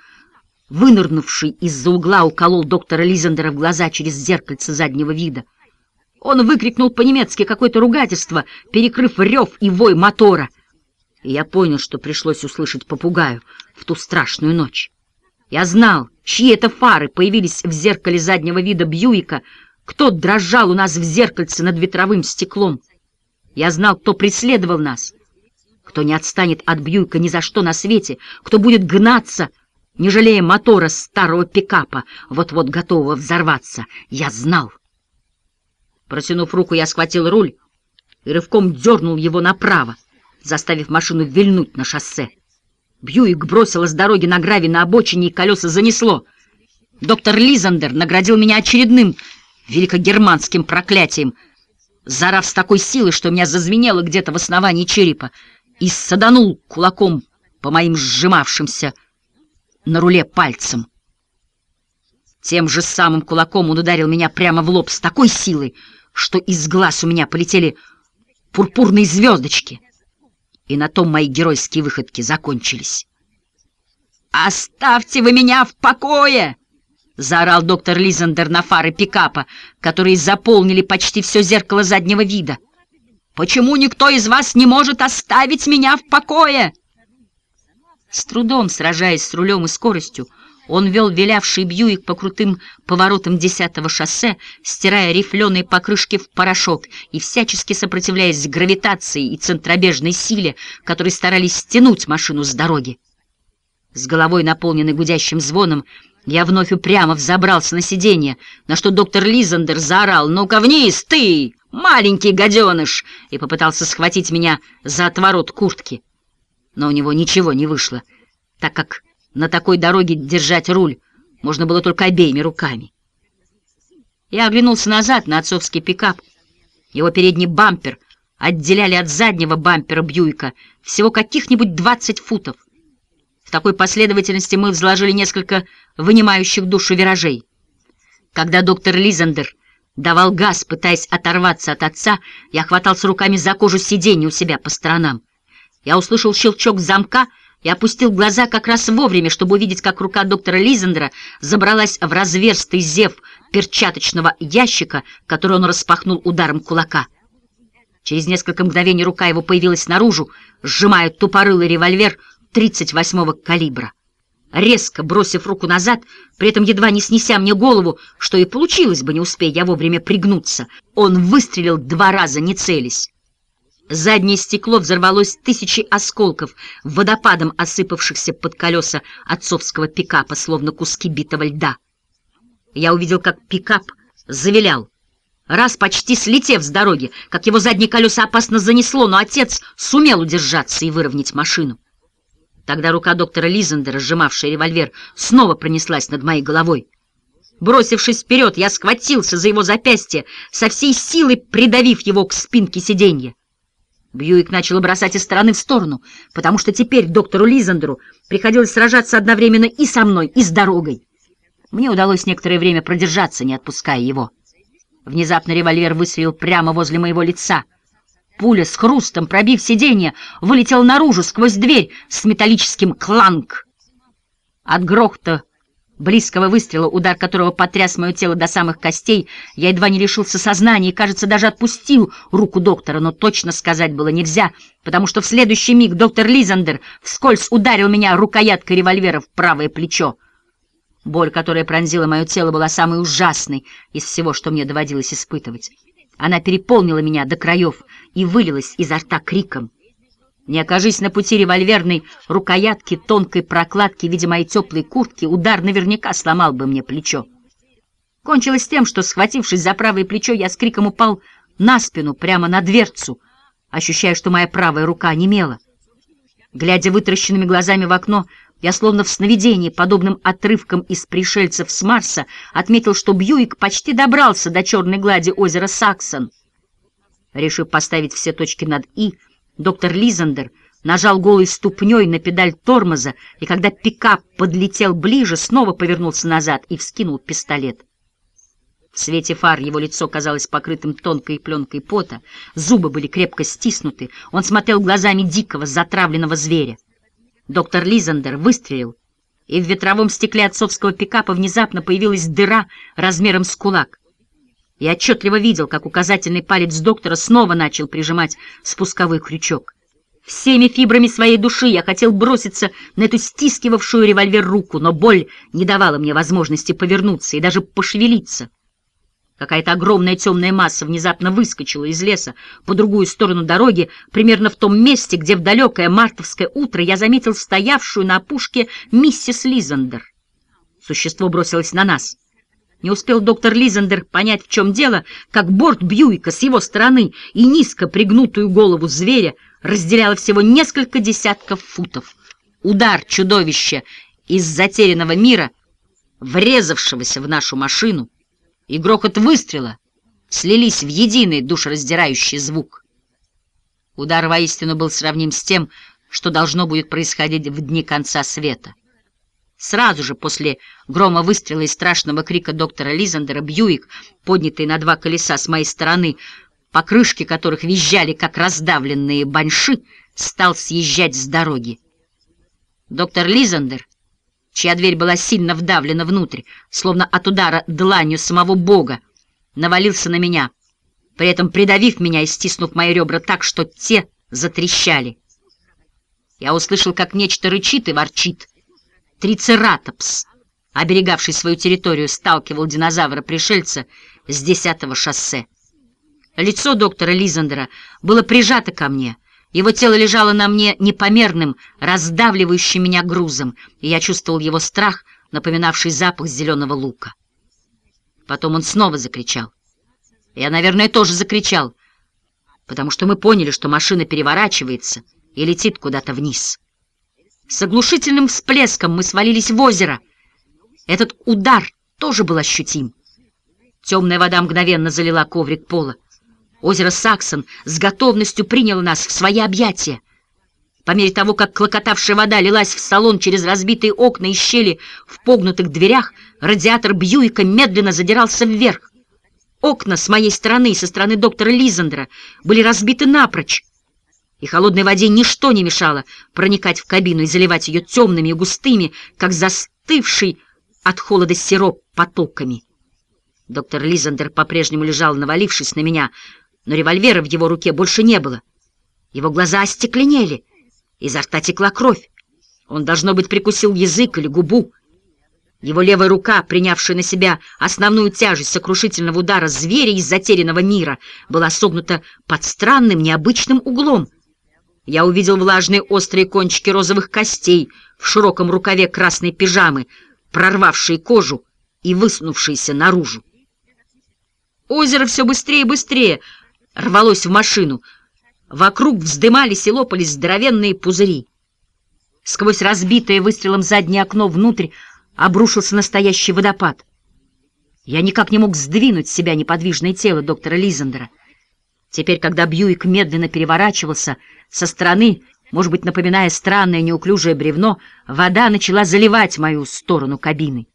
вынырнувший из-за угла, уколол доктора Лизандера в глаза через зеркальце заднего вида. Он выкрикнул по-немецки какое-то ругательство, перекрыв рев и вой мотора. И я понял, что пришлось услышать попугаю в ту страшную ночь. Я знал, чьи это фары появились в зеркале заднего вида Бьюика, кто дрожал у нас в зеркальце над ветровым стеклом. Я знал, кто преследовал нас, кто не отстанет от Бьюйка ни за что на свете, кто будет гнаться, не жалея мотора старого пикапа, вот-вот готового взорваться. Я знал. Протянув руку, я схватил руль и рывком дернул его направо, заставив машину вильнуть на шоссе. Бьюик бросила с дороги на гравий на обочине, и колеса занесло. Доктор Лизандер наградил меня очередным великогерманским проклятием — зарав с такой силой, что меня зазвенело где-то в основании черепа, и саданул кулаком по моим сжимавшимся на руле пальцем. Тем же самым кулаком он ударил меня прямо в лоб с такой силой, что из глаз у меня полетели пурпурные звездочки, и на том мои геройские выходки закончились. «Оставьте вы меня в покое!» — заорал доктор Лизендер на фары пикапа, которые заполнили почти все зеркало заднего вида. «Почему никто из вас не может оставить меня в покое?» С трудом, сражаясь с рулем и скоростью, он вел вилявший Бьюик по крутым поворотам десятого шоссе, стирая рифленые покрышки в порошок и всячески сопротивляясь гравитации и центробежной силе, которые старались стянуть машину с дороги. С головой, наполненной гудящим звоном, я вновь упрямо взобрался на сиденье, на что доктор Лизандер заорал «Ну-ка вниз, ты, маленький гаденыш!» и попытался схватить меня за отворот куртки. Но у него ничего не вышло, так как на такой дороге держать руль можно было только обеими руками. Я оглянулся назад на отцовский пикап. Его передний бампер отделяли от заднего бампера Бьюика всего каких-нибудь двадцать футов. В такой последовательности мы взложили несколько вынимающих душу виражей. Когда доктор Лизандер давал газ, пытаясь оторваться от отца, я хватался руками за кожу сиденья у себя по сторонам. Я услышал щелчок замка и опустил глаза как раз вовремя, чтобы увидеть, как рука доктора Лизандера забралась в разверстый зев перчаточного ящика, который он распахнул ударом кулака. Через несколько мгновений рука его появилась наружу, сжимая тупорылый револьвер — 38-го калибра. Резко бросив руку назад, при этом едва не снеся мне голову, что и получилось бы, не успея я вовремя пригнуться, он выстрелил два раза, не целясь. Заднее стекло взорвалось тысячи осколков, водопадом осыпавшихся под колеса отцовского пикапа, словно куски битого льда. Я увидел, как пикап завилял, раз почти слетев с дороги, как его задние колеса опасно занесло, но отец сумел удержаться и выровнять машину. Тогда рука доктора Лизендера, сжимавшая револьвер, снова пронеслась над моей головой. Бросившись вперед, я схватился за его запястье, со всей силы придавив его к спинке сиденья. Бьюик начал бросать из стороны в сторону, потому что теперь доктору Лизандеру приходилось сражаться одновременно и со мной, и с дорогой. Мне удалось некоторое время продержаться, не отпуская его. Внезапно револьвер выстрелил прямо возле моего лица. Пуля с хрустом, пробив сиденье, вылетела наружу сквозь дверь с металлическим кланг. От грохта близкого выстрела, удар которого потряс мое тело до самых костей, я едва не лишился сознания и, кажется, даже отпустил руку доктора, но точно сказать было нельзя, потому что в следующий миг доктор Лизандер вскользь ударил меня рукояткой револьвера в правое плечо. Боль, которая пронзила мое тело, была самой ужасной из всего, что мне доводилось испытывать. Она переполнила меня до краев и вылилась изо рта криком. Не окажись на пути револьверной рукоятки тонкой прокладки в виде моей теплой куртки, удар наверняка сломал бы мне плечо. Кончилось тем, что, схватившись за правое плечо, я с криком упал на спину, прямо на дверцу, ощущая, что моя правая рука немела. Глядя вытаращенными глазами в окно, я словно в сновидении, подобным отрывкам из пришельцев с Марса, отметил, что Бьюик почти добрался до черной глади озера Саксон. Решив поставить все точки над «и», Доктор Лизандер нажал голой ступней на педаль тормоза, и когда пикап подлетел ближе, снова повернулся назад и вскинул пистолет. В свете фар его лицо казалось покрытым тонкой пленкой пота, зубы были крепко стиснуты, он смотрел глазами дикого, затравленного зверя. Доктор Лизандер выстрелил, и в ветровом стекле отцовского пикапа внезапно появилась дыра размером с кулак. Я отчетливо видел, как указательный палец доктора снова начал прижимать спусковой крючок. Всеми фибрами своей души я хотел броситься на эту стискивавшую револьвер руку, но боль не давала мне возможности повернуться и даже пошевелиться. Какая-то огромная темная масса внезапно выскочила из леса по другую сторону дороги, примерно в том месте, где в далекое мартовское утро я заметил стоявшую на опушке миссис Лизандер. Существо бросилось на нас — не успел доктор Лизендер понять, в чем дело, как борт Бьюика с его стороны и низко пригнутую голову зверя разделяло всего несколько десятков футов. Удар чудовища из затерянного мира, врезавшегося в нашу машину, и грохот выстрела слились в единый душераздирающий звук. Удар воистину был сравним с тем, что должно будет происходить в дни конца света. Сразу же после грома выстрела и страшного крика доктора Лизандера Бьюик, поднятый на два колеса с моей стороны, покрышки которых визжали, как раздавленные баньши, стал съезжать с дороги. Доктор Лизандер, чья дверь была сильно вдавлена внутрь, словно от удара дланью самого Бога, навалился на меня, при этом придавив меня и стиснув мои ребра так, что те затрещали. Я услышал, как нечто рычит и ворчит, Трицератопс, оберегавший свою территорию, сталкивал динозавра-пришельца с десятого шоссе. Лицо доктора Лизандера было прижато ко мне, его тело лежало на мне непомерным, раздавливающим меня грузом, и я чувствовал его страх, напоминавший запах зеленого лука. Потом он снова закричал. Я, наверное, тоже закричал, потому что мы поняли, что машина переворачивается и летит куда-то вниз. С оглушительным всплеском мы свалились в озеро. Этот удар тоже был ощутим. Темная вода мгновенно залила коврик пола. Озеро Саксон с готовностью приняло нас в свои объятия. По мере того, как клокотавшая вода лилась в салон через разбитые окна и щели в погнутых дверях, радиатор Бьюика медленно задирался вверх. Окна с моей стороны и со стороны доктора Лизандра были разбиты напрочь и холодной воде ничто не мешало проникать в кабину и заливать ее темными и густыми, как застывший от холода сироп потоками. Доктор Лизандер по-прежнему лежал, навалившись на меня, но револьвера в его руке больше не было. Его глаза остекленели, изо рта текла кровь. Он, должно быть, прикусил язык или губу. Его левая рука, принявшая на себя основную тяжесть сокрушительного удара зверя из затерянного мира, была согнута под странным необычным углом — я увидел влажные острые кончики розовых костей в широком рукаве красной пижамы, прорвавшие кожу и высунувшиеся наружу. Озеро все быстрее и быстрее рвалось в машину. Вокруг вздымались и лопались здоровенные пузыри. Сквозь разбитое выстрелом заднее окно внутрь обрушился настоящий водопад. Я никак не мог сдвинуть с себя неподвижное тело доктора Лизандера. Теперь, когда Бьюик медленно переворачивался со стороны, может быть, напоминая странное неуклюжее бревно, вода начала заливать мою сторону кабины.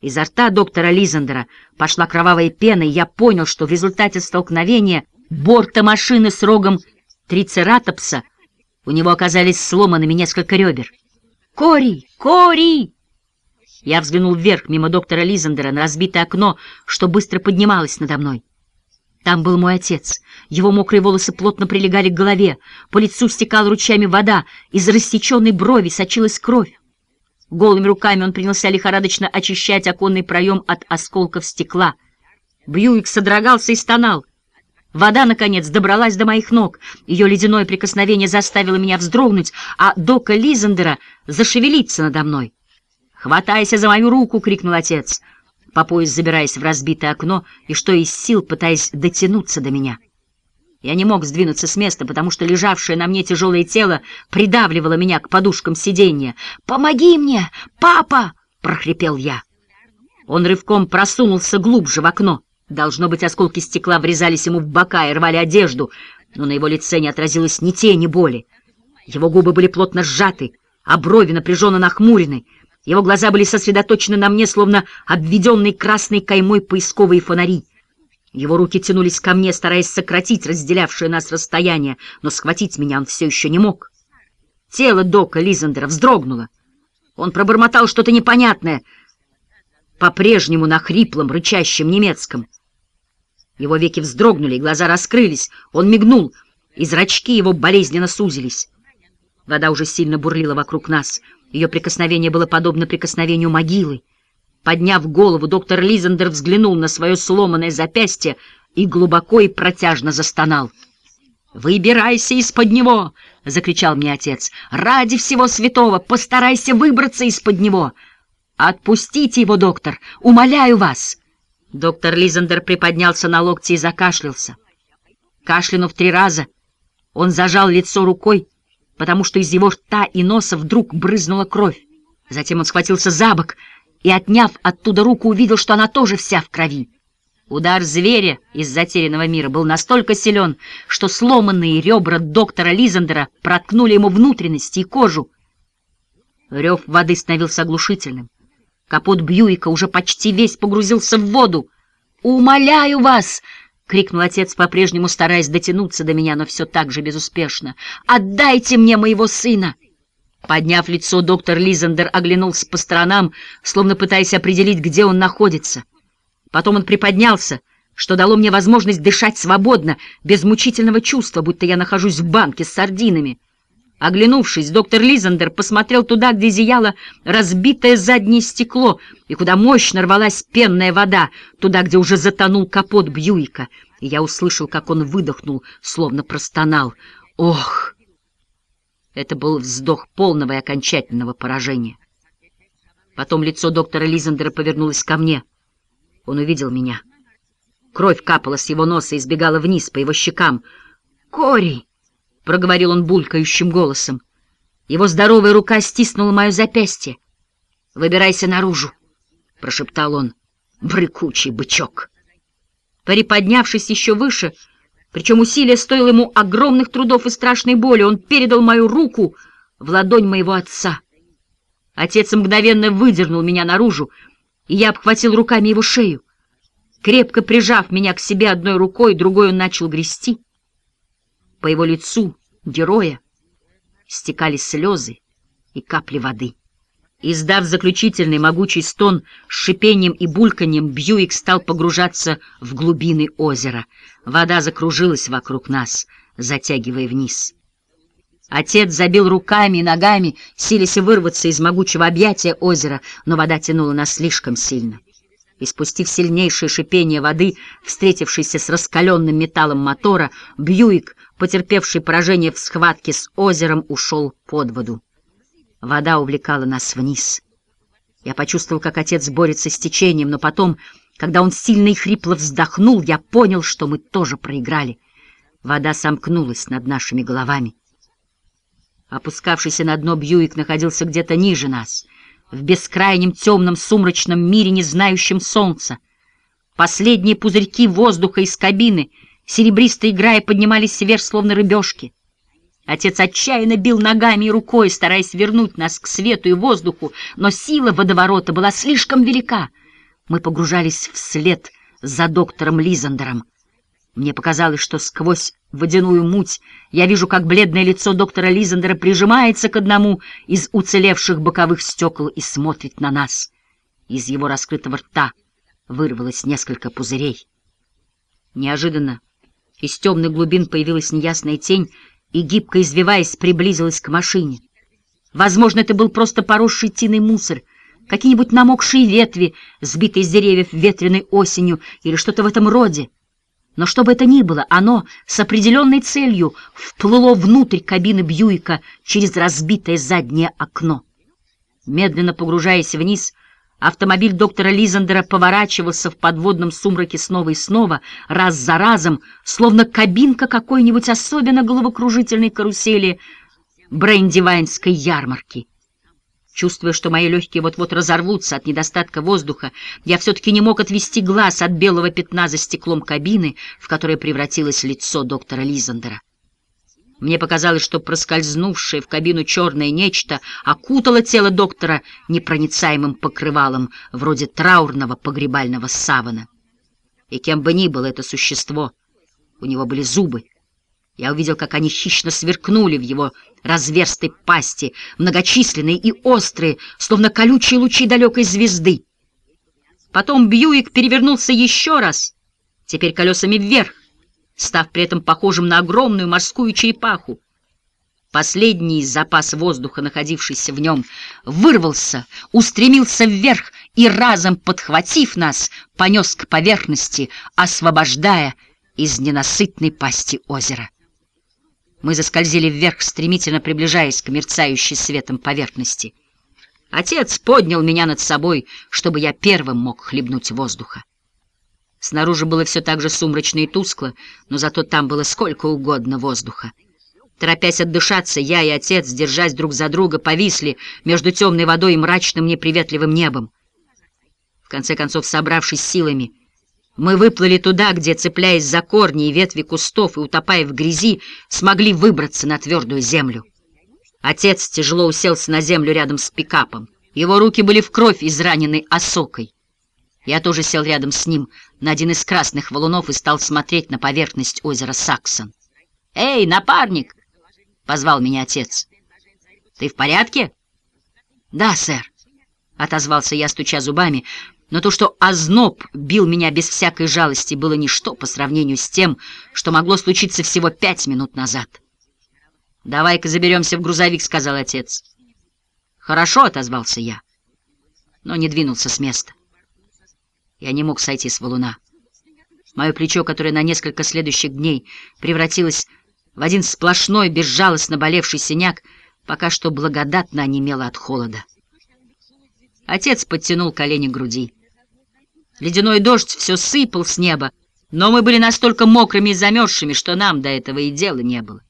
Изо рта доктора Лизандера пошла кровавая пена, и я понял, что в результате столкновения борта машины с рогом трицератопса у него оказались сломанными несколько ребер. «Кори! Кори!» Я взглянул вверх, мимо доктора Лизандера, на разбитое окно, что быстро поднималось надо мной. Там был мой отец. Его мокрые волосы плотно прилегали к голове, по лицу стекала ручьями вода, из рассеченной брови сочилась кровь. Голыми руками он принялся лихорадочно очищать оконный проем от осколков стекла. Бьюик содрогался и стонал. Вода, наконец, добралась до моих ног. Ее ледяное прикосновение заставило меня вздрогнуть, а Дока Лизендера зашевелиться надо мной. «Хватайся за мою руку!» — крикнул отец — по пояс забираясь в разбитое окно и что из сил пытаясь дотянуться до меня. Я не мог сдвинуться с места, потому что лежавшее на мне тяжелое тело придавливало меня к подушкам сиденья. «Помоги мне, папа!» — прохрипел я. Он рывком просунулся глубже в окно. Должно быть, осколки стекла врезались ему в бока и рвали одежду, но на его лице не отразилось ни тени боли. Его губы были плотно сжаты, а брови напряженно нахмурены — его глаза были сосредоточены на мне, словно обведенные красной каймой поисковые фонари. Его руки тянулись ко мне, стараясь сократить разделявшее нас расстояние, но схватить меня он все еще не мог. Тело Дока Лизандера вздрогнуло. Он пробормотал что-то непонятное, по-прежнему на хриплом, рычащем немецком. Его веки вздрогнули, глаза раскрылись, он мигнул, и зрачки его болезненно сузились. Вода уже сильно бурлила вокруг нас — ее прикосновение было подобно прикосновению могилы. Подняв голову, доктор Лизендер взглянул на свое сломанное запястье и глубоко и протяжно застонал. «Выбирайся из-под него!» — закричал мне отец. «Ради всего святого постарайся выбраться из-под него! Отпустите его, доктор! Умоляю вас!» Доктор Лизендер приподнялся на локти и закашлялся. Кашлянув три раза, он зажал лицо рукой, потому что из его рта и носа вдруг брызнула кровь. Затем он схватился за бок и, отняв оттуда руку, увидел, что она тоже вся в крови. Удар зверя из затерянного мира был настолько силен, что сломанные ребра доктора Лизандера проткнули ему внутренности и кожу. Рев воды становился оглушительным. Капот Бьюика уже почти весь погрузился в воду. «Умоляю вас!» — крикнул отец, по-прежнему стараясь дотянуться до меня, но все так же безуспешно. «Отдайте мне моего сына!» Подняв лицо, доктор Лизендер оглянулся по сторонам, словно пытаясь определить, где он находится. Потом он приподнялся, что дало мне возможность дышать свободно, без мучительного чувства, будто я нахожусь в банке с сардинами. Оглянувшись, доктор Лизендер посмотрел туда, где зияло разбитое заднее стекло и куда мощно рвалась пенная вода, туда, где уже затонул капот Бьюика, и я услышал, как он выдохнул, словно простонал. Ох! Это был вздох полного и окончательного поражения. Потом лицо доктора Лизендера повернулось ко мне. Он увидел меня. Кровь капала с его носа и сбегала вниз по его щекам. «Кори!» Проговорил он булькающим голосом. Его здоровая рука стиснула мое запястье. «Выбирайся наружу», — прошептал он, — «брыкучий бычок». Приподнявшись еще выше, причем усилие стоило ему огромных трудов и страшной боли, он передал мою руку в ладонь моего отца. Отец мгновенно выдернул меня наружу, и я обхватил руками его шею. Крепко прижав меня к себе одной рукой, другой он начал грести. По его лицу героя стекали слезы и капли воды. Издав заключительный могучий стон с шипением и бульканьем, Бьюик стал погружаться в глубины озера. Вода закружилась вокруг нас, затягивая вниз. Отец забил руками и ногами, силясь вырваться из могучего объятия озера, но вода тянула нас слишком сильно. И спустив сильнейшее шипение воды, встретившейся с раскаленным металлом мотора, Бьюик потерпевший поражение в схватке с озером, ушел под воду. Вода увлекала нас вниз. Я почувствовал, как отец борется с течением, но потом, когда он сильно и хрипло вздохнул, я понял, что мы тоже проиграли. Вода сомкнулась над нашими головами. Опускавшийся на дно Бьюик находился где-то ниже нас, в бескрайнем темном сумрачном мире, не знающем солнца. Последние пузырьки воздуха из кабины — серебристо играя, поднимались вверх, словно рыбешки. Отец отчаянно бил ногами и рукой, стараясь вернуть нас к свету и воздуху, но сила водоворота была слишком велика. Мы погружались вслед за доктором Лизандером. Мне показалось, что сквозь водяную муть я вижу, как бледное лицо доктора Лизандера прижимается к одному из уцелевших боковых стекол и смотрит на нас. Из его раскрытого рта вырвалось несколько пузырей. Неожиданно из темных глубин появилась неясная тень и, гибко извиваясь, приблизилась к машине. Возможно, это был просто поросший тиной мусор, какие-нибудь намокшие ветви, сбитые с деревьев ветреной осенью или что-то в этом роде. Но что бы это ни было, оно с определенной целью вплыло внутрь кабины Бьюика через разбитое заднее окно. Медленно погружаясь вниз, автомобиль доктора Лизандера поворачивался в подводном сумраке снова и снова, раз за разом, словно кабинка какой-нибудь особенно головокружительной карусели брендивайнской ярмарки. Чувствуя, что мои легкие вот-вот разорвутся от недостатка воздуха, я все-таки не мог отвести глаз от белого пятна за стеклом кабины, в которое превратилось лицо доктора Лизандера. Мне показалось, что проскользнувшее в кабину черное нечто окутало тело доктора непроницаемым покрывалом, вроде траурного погребального савана. И кем бы ни было это существо, у него были зубы, я увидел, как они хищно сверкнули в его разверстой пасти, многочисленные и острые, словно колючие лучи далекой звезды. Потом Бьюик перевернулся еще раз, теперь колесами вверх, став при этом похожим на огромную морскую черепаху. Последний запас воздуха, находившийся в нем, вырвался, устремился вверх и, разом подхватив нас, понес к поверхности, освобождая из ненасытной пасти озера. Мы заскользили вверх, стремительно приближаясь к мерцающей светом поверхности. Отец поднял меня над собой, чтобы я первым мог хлебнуть воздуха. Снаружи было все так же сумрачно и тускло, но зато там было сколько угодно воздуха. Торопясь отдышаться, я и отец, держась друг за друга, повисли между темной водой и мрачным неприветливым небом. В конце концов, собравшись силами, мы выплыли туда, где, цепляясь за корни и ветви кустов и утопая в грязи, смогли выбраться на твердую землю. Отец тяжело уселся на землю рядом с пикапом. Его руки были в кровь изранены осокой. Я тоже сел рядом с ним на один из красных валунов и стал смотреть на поверхность озера Саксон. «Эй, напарник!» — позвал меня отец. «Ты в порядке?» «Да, сэр», — отозвался я, стуча зубами, но то, что озноб бил меня без всякой жалости, было ничто по сравнению с тем, что могло случиться всего пять минут назад. «Давай-ка заберемся в грузовик», — сказал отец. «Хорошо», — отозвался я, но не двинулся с места. Я не мог сойти с валуна. Мое плечо, которое на несколько следующих дней превратилось в один сплошной, безжалостно болевший синяк, пока что благодатно онемело от холода. Отец подтянул колени к груди. Ледяной дождь все сыпал с неба, но мы были настолько мокрыми и замерзшими, что нам до этого и дела не было.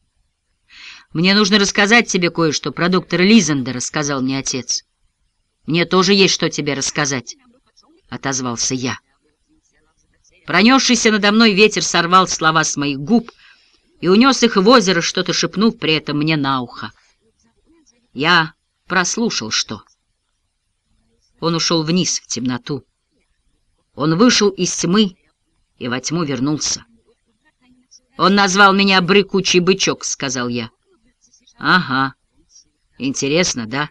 «Мне нужно рассказать тебе кое-что про доктора Лизендера», — сказал мне отец. «Мне тоже есть что тебе рассказать», — отозвался я. Пронесшийся надо мной ветер сорвал слова с моих губ и унес их в озеро, что-то шепнув при этом мне на ухо. Я прослушал что. Он ушел вниз, в темноту. Он вышел из тьмы и во тьму вернулся. «Он назвал меня брыкучий бычок», — сказал я. «Ага. Интересно, да?»